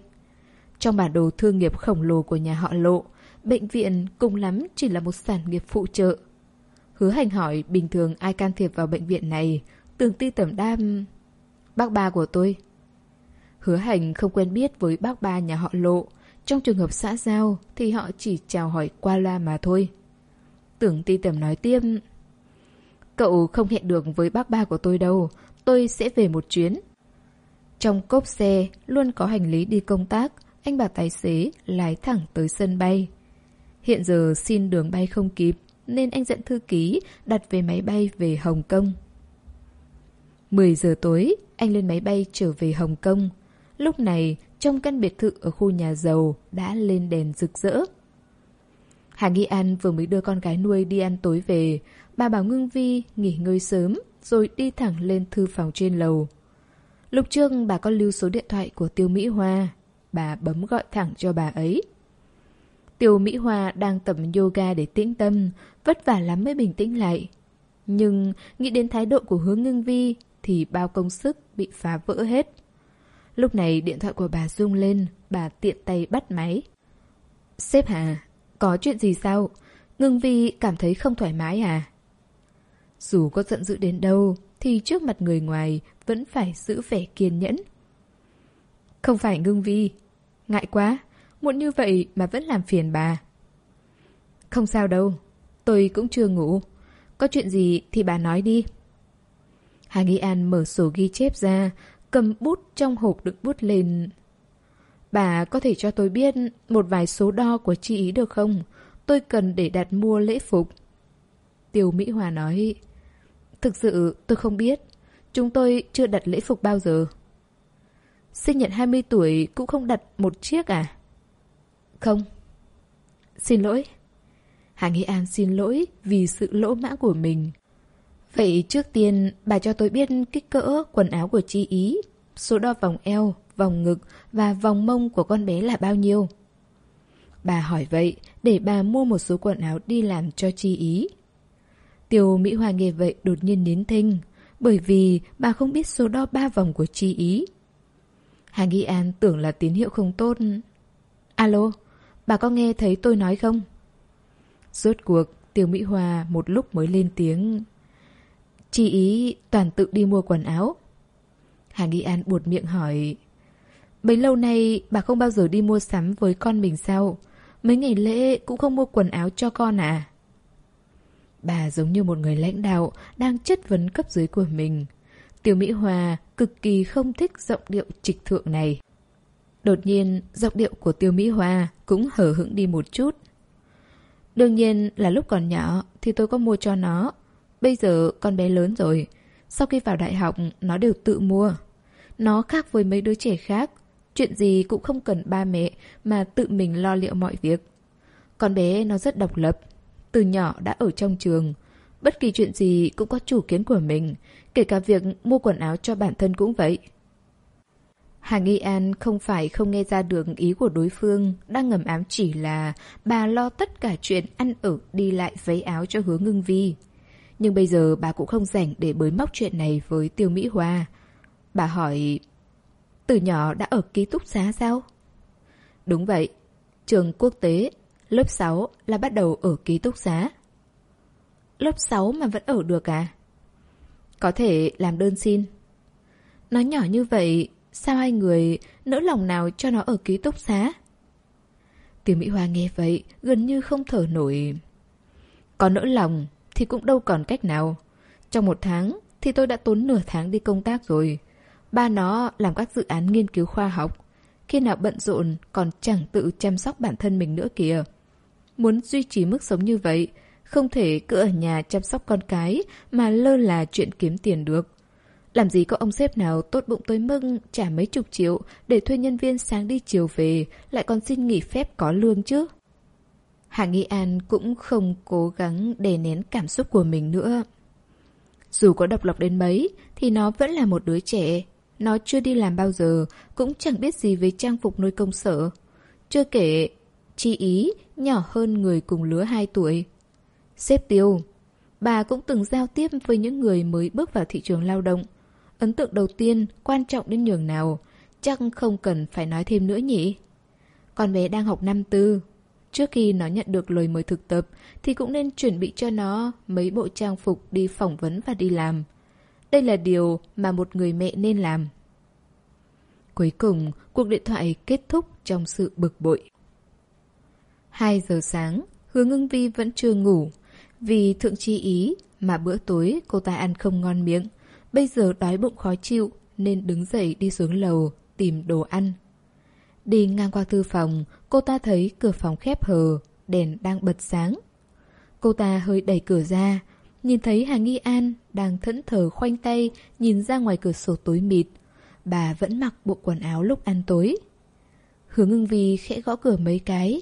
Trong bản đồ thương nghiệp khổng lồ của nhà họ Lộ, bệnh viện cùng lắm chỉ là một sản nghiệp phụ trợ. Hứa hành hỏi bình thường ai can thiệp vào bệnh viện này, tường ti tẩm đam... Bác ba của tôi. Hứa hành không quen biết với bác ba nhà họ Lộ. Trong trường hợp xã giao thì họ chỉ chào hỏi qua loa mà thôi. Tưởng ti tẩm nói tiếp. Cậu không hẹn được với bác ba của tôi đâu. Tôi sẽ về một chuyến. Trong cốp xe luôn có hành lý đi công tác. Anh bảo tài xế lái thẳng tới sân bay. Hiện giờ xin đường bay không kịp nên anh dẫn thư ký đặt về máy bay về Hồng Kông. 10 giờ tối, anh lên máy bay trở về Hồng Kông. Lúc này, trong căn biệt thự ở khu nhà giàu đã lên đèn rực rỡ. Hà Nghi An vừa mới đưa con gái nuôi đi ăn tối về, bà bảo Ngưng Vi nghỉ ngơi sớm rồi đi thẳng lên thư phòng trên lầu. Lúc trước bà có lưu số điện thoại của Tiêu Mỹ Hoa, bà bấm gọi thẳng cho bà ấy. Tiêu Mỹ Hoa đang tập yoga để tĩnh tâm, vất vả lắm mới bình tĩnh lại. Nhưng nghĩ đến thái độ của hướng ngưng vi thì bao công sức bị phá vỡ hết. Lúc này điện thoại của bà rung lên, bà tiện tay bắt máy. Sếp Hà, có chuyện gì sao? Ngưng vi cảm thấy không thoải mái à? Dù có giận dữ đến đâu, thì trước mặt người ngoài vẫn phải giữ vẻ kiên nhẫn. Không phải ngưng vi. Ngại quá, muộn như vậy mà vẫn làm phiền bà. Không sao đâu, tôi cũng chưa ngủ. Có chuyện gì thì bà nói đi. Hà Nghi An mở sổ ghi chép ra, cầm bút trong hộp đựng bút lên. Bà có thể cho tôi biết một vài số đo của chị ý được không? Tôi cần để đặt mua lễ phục. Tiêu Mỹ Hòa nói, Thực sự tôi không biết. Chúng tôi chưa đặt lễ phục bao giờ. Sinh nhật 20 tuổi cũng không đặt một chiếc à? Không. Xin lỗi. Hà Nghị An xin lỗi vì sự lỗ mã của mình. Vậy trước tiên bà cho tôi biết kích cỡ quần áo của chi ý, số đo vòng eo, vòng ngực và vòng mông của con bé là bao nhiêu? Bà hỏi vậy để bà mua một số quần áo đi làm cho chi ý. Tiêu Mỹ Hoa nghe vậy đột nhiên nín thinh, bởi vì bà không biết số đo ba vòng của chi ý. Hà Nghi An tưởng là tín hiệu không tốt. Alo, bà có nghe thấy tôi nói không? Rốt cuộc, Tiêu Mỹ Hoa một lúc mới lên tiếng. Chi ý toàn tự đi mua quần áo. Hà Nghi An buột miệng hỏi. Bấy lâu nay bà không bao giờ đi mua sắm với con mình sao? Mấy ngày lễ cũng không mua quần áo cho con à? Bà giống như một người lãnh đạo đang chất vấn cấp dưới của mình. Tiểu Mỹ Hòa cực kỳ không thích giọng điệu trịch thượng này. Đột nhiên, giọng điệu của Tiêu Mỹ Hòa cũng hở hững đi một chút. Đương nhiên là lúc còn nhỏ thì tôi có mua cho nó. Bây giờ con bé lớn rồi. Sau khi vào đại học, nó đều tự mua. Nó khác với mấy đứa trẻ khác. Chuyện gì cũng không cần ba mẹ mà tự mình lo liệu mọi việc. Con bé nó rất độc lập. Từ nhỏ đã ở trong trường. Bất kỳ chuyện gì cũng có chủ kiến của mình. Kể cả việc mua quần áo cho bản thân cũng vậy. Hà Nghi An không phải không nghe ra được ý của đối phương, đang ngầm ám chỉ là bà lo tất cả chuyện ăn ở đi lại váy áo cho hứa ngưng vi. Nhưng bây giờ bà cũng không rảnh để bới móc chuyện này với Tiêu Mỹ Hoa. Bà hỏi, từ nhỏ đã ở ký túc xá sao? Đúng vậy, trường quốc tế, lớp 6 là bắt đầu ở ký túc xá. Lớp 6 mà vẫn ở được à? Có thể làm đơn xin. Nó nhỏ như vậy, sao hai người nỡ lòng nào cho nó ở ký túc xá? Tiểu Mỹ Hoa nghe vậy, gần như không thở nổi. Có nỡ lòng thì cũng đâu còn cách nào. Trong một tháng thì tôi đã tốn nửa tháng đi công tác rồi. Ba nó làm các dự án nghiên cứu khoa học. Khi nào bận rộn còn chẳng tự chăm sóc bản thân mình nữa kìa. Muốn duy trì mức sống như vậy, không thể cứ ở nhà chăm sóc con cái mà lơ là chuyện kiếm tiền được. Làm gì có ông sếp nào tốt bụng tới mức trả mấy chục triệu để thuê nhân viên sáng đi chiều về, lại còn xin nghỉ phép có lương chứ? Hạ Nghi An cũng không cố gắng đè nén cảm xúc của mình nữa. Dù có độc lập đến mấy, thì nó vẫn là một đứa trẻ. Nó chưa đi làm bao giờ, cũng chẳng biết gì về trang phục nuôi công sở. Chưa kể, chi ý nhỏ hơn người cùng lứa 2 tuổi. Xếp tiêu Bà cũng từng giao tiếp với những người mới bước vào thị trường lao động. Ấn tượng đầu tiên quan trọng đến nhường nào, chắc không cần phải nói thêm nữa nhỉ? Con bé đang học năm tư. Trước khi nó nhận được lời mời thực tập thì cũng nên chuẩn bị cho nó mấy bộ trang phục đi phỏng vấn và đi làm. Đây là điều mà một người mẹ nên làm. Cuối cùng, cuộc điện thoại kết thúc trong sự bực bội. 2 giờ sáng, Hứa ngưng vi vẫn chưa ngủ. Vì thượng chi ý mà bữa tối cô ta ăn không ngon miệng. Bây giờ đói bụng khó chịu nên đứng dậy đi xuống lầu tìm đồ ăn. Đi ngang qua thư phòng, cô ta thấy cửa phòng khép hờ, đèn đang bật sáng. Cô ta hơi đẩy cửa ra, nhìn thấy Hà Nghi An đang thẫn thờ khoanh tay nhìn ra ngoài cửa sổ tối mịt. Bà vẫn mặc bộ quần áo lúc ăn tối. Hướng Ngưng vi khẽ gõ cửa mấy cái,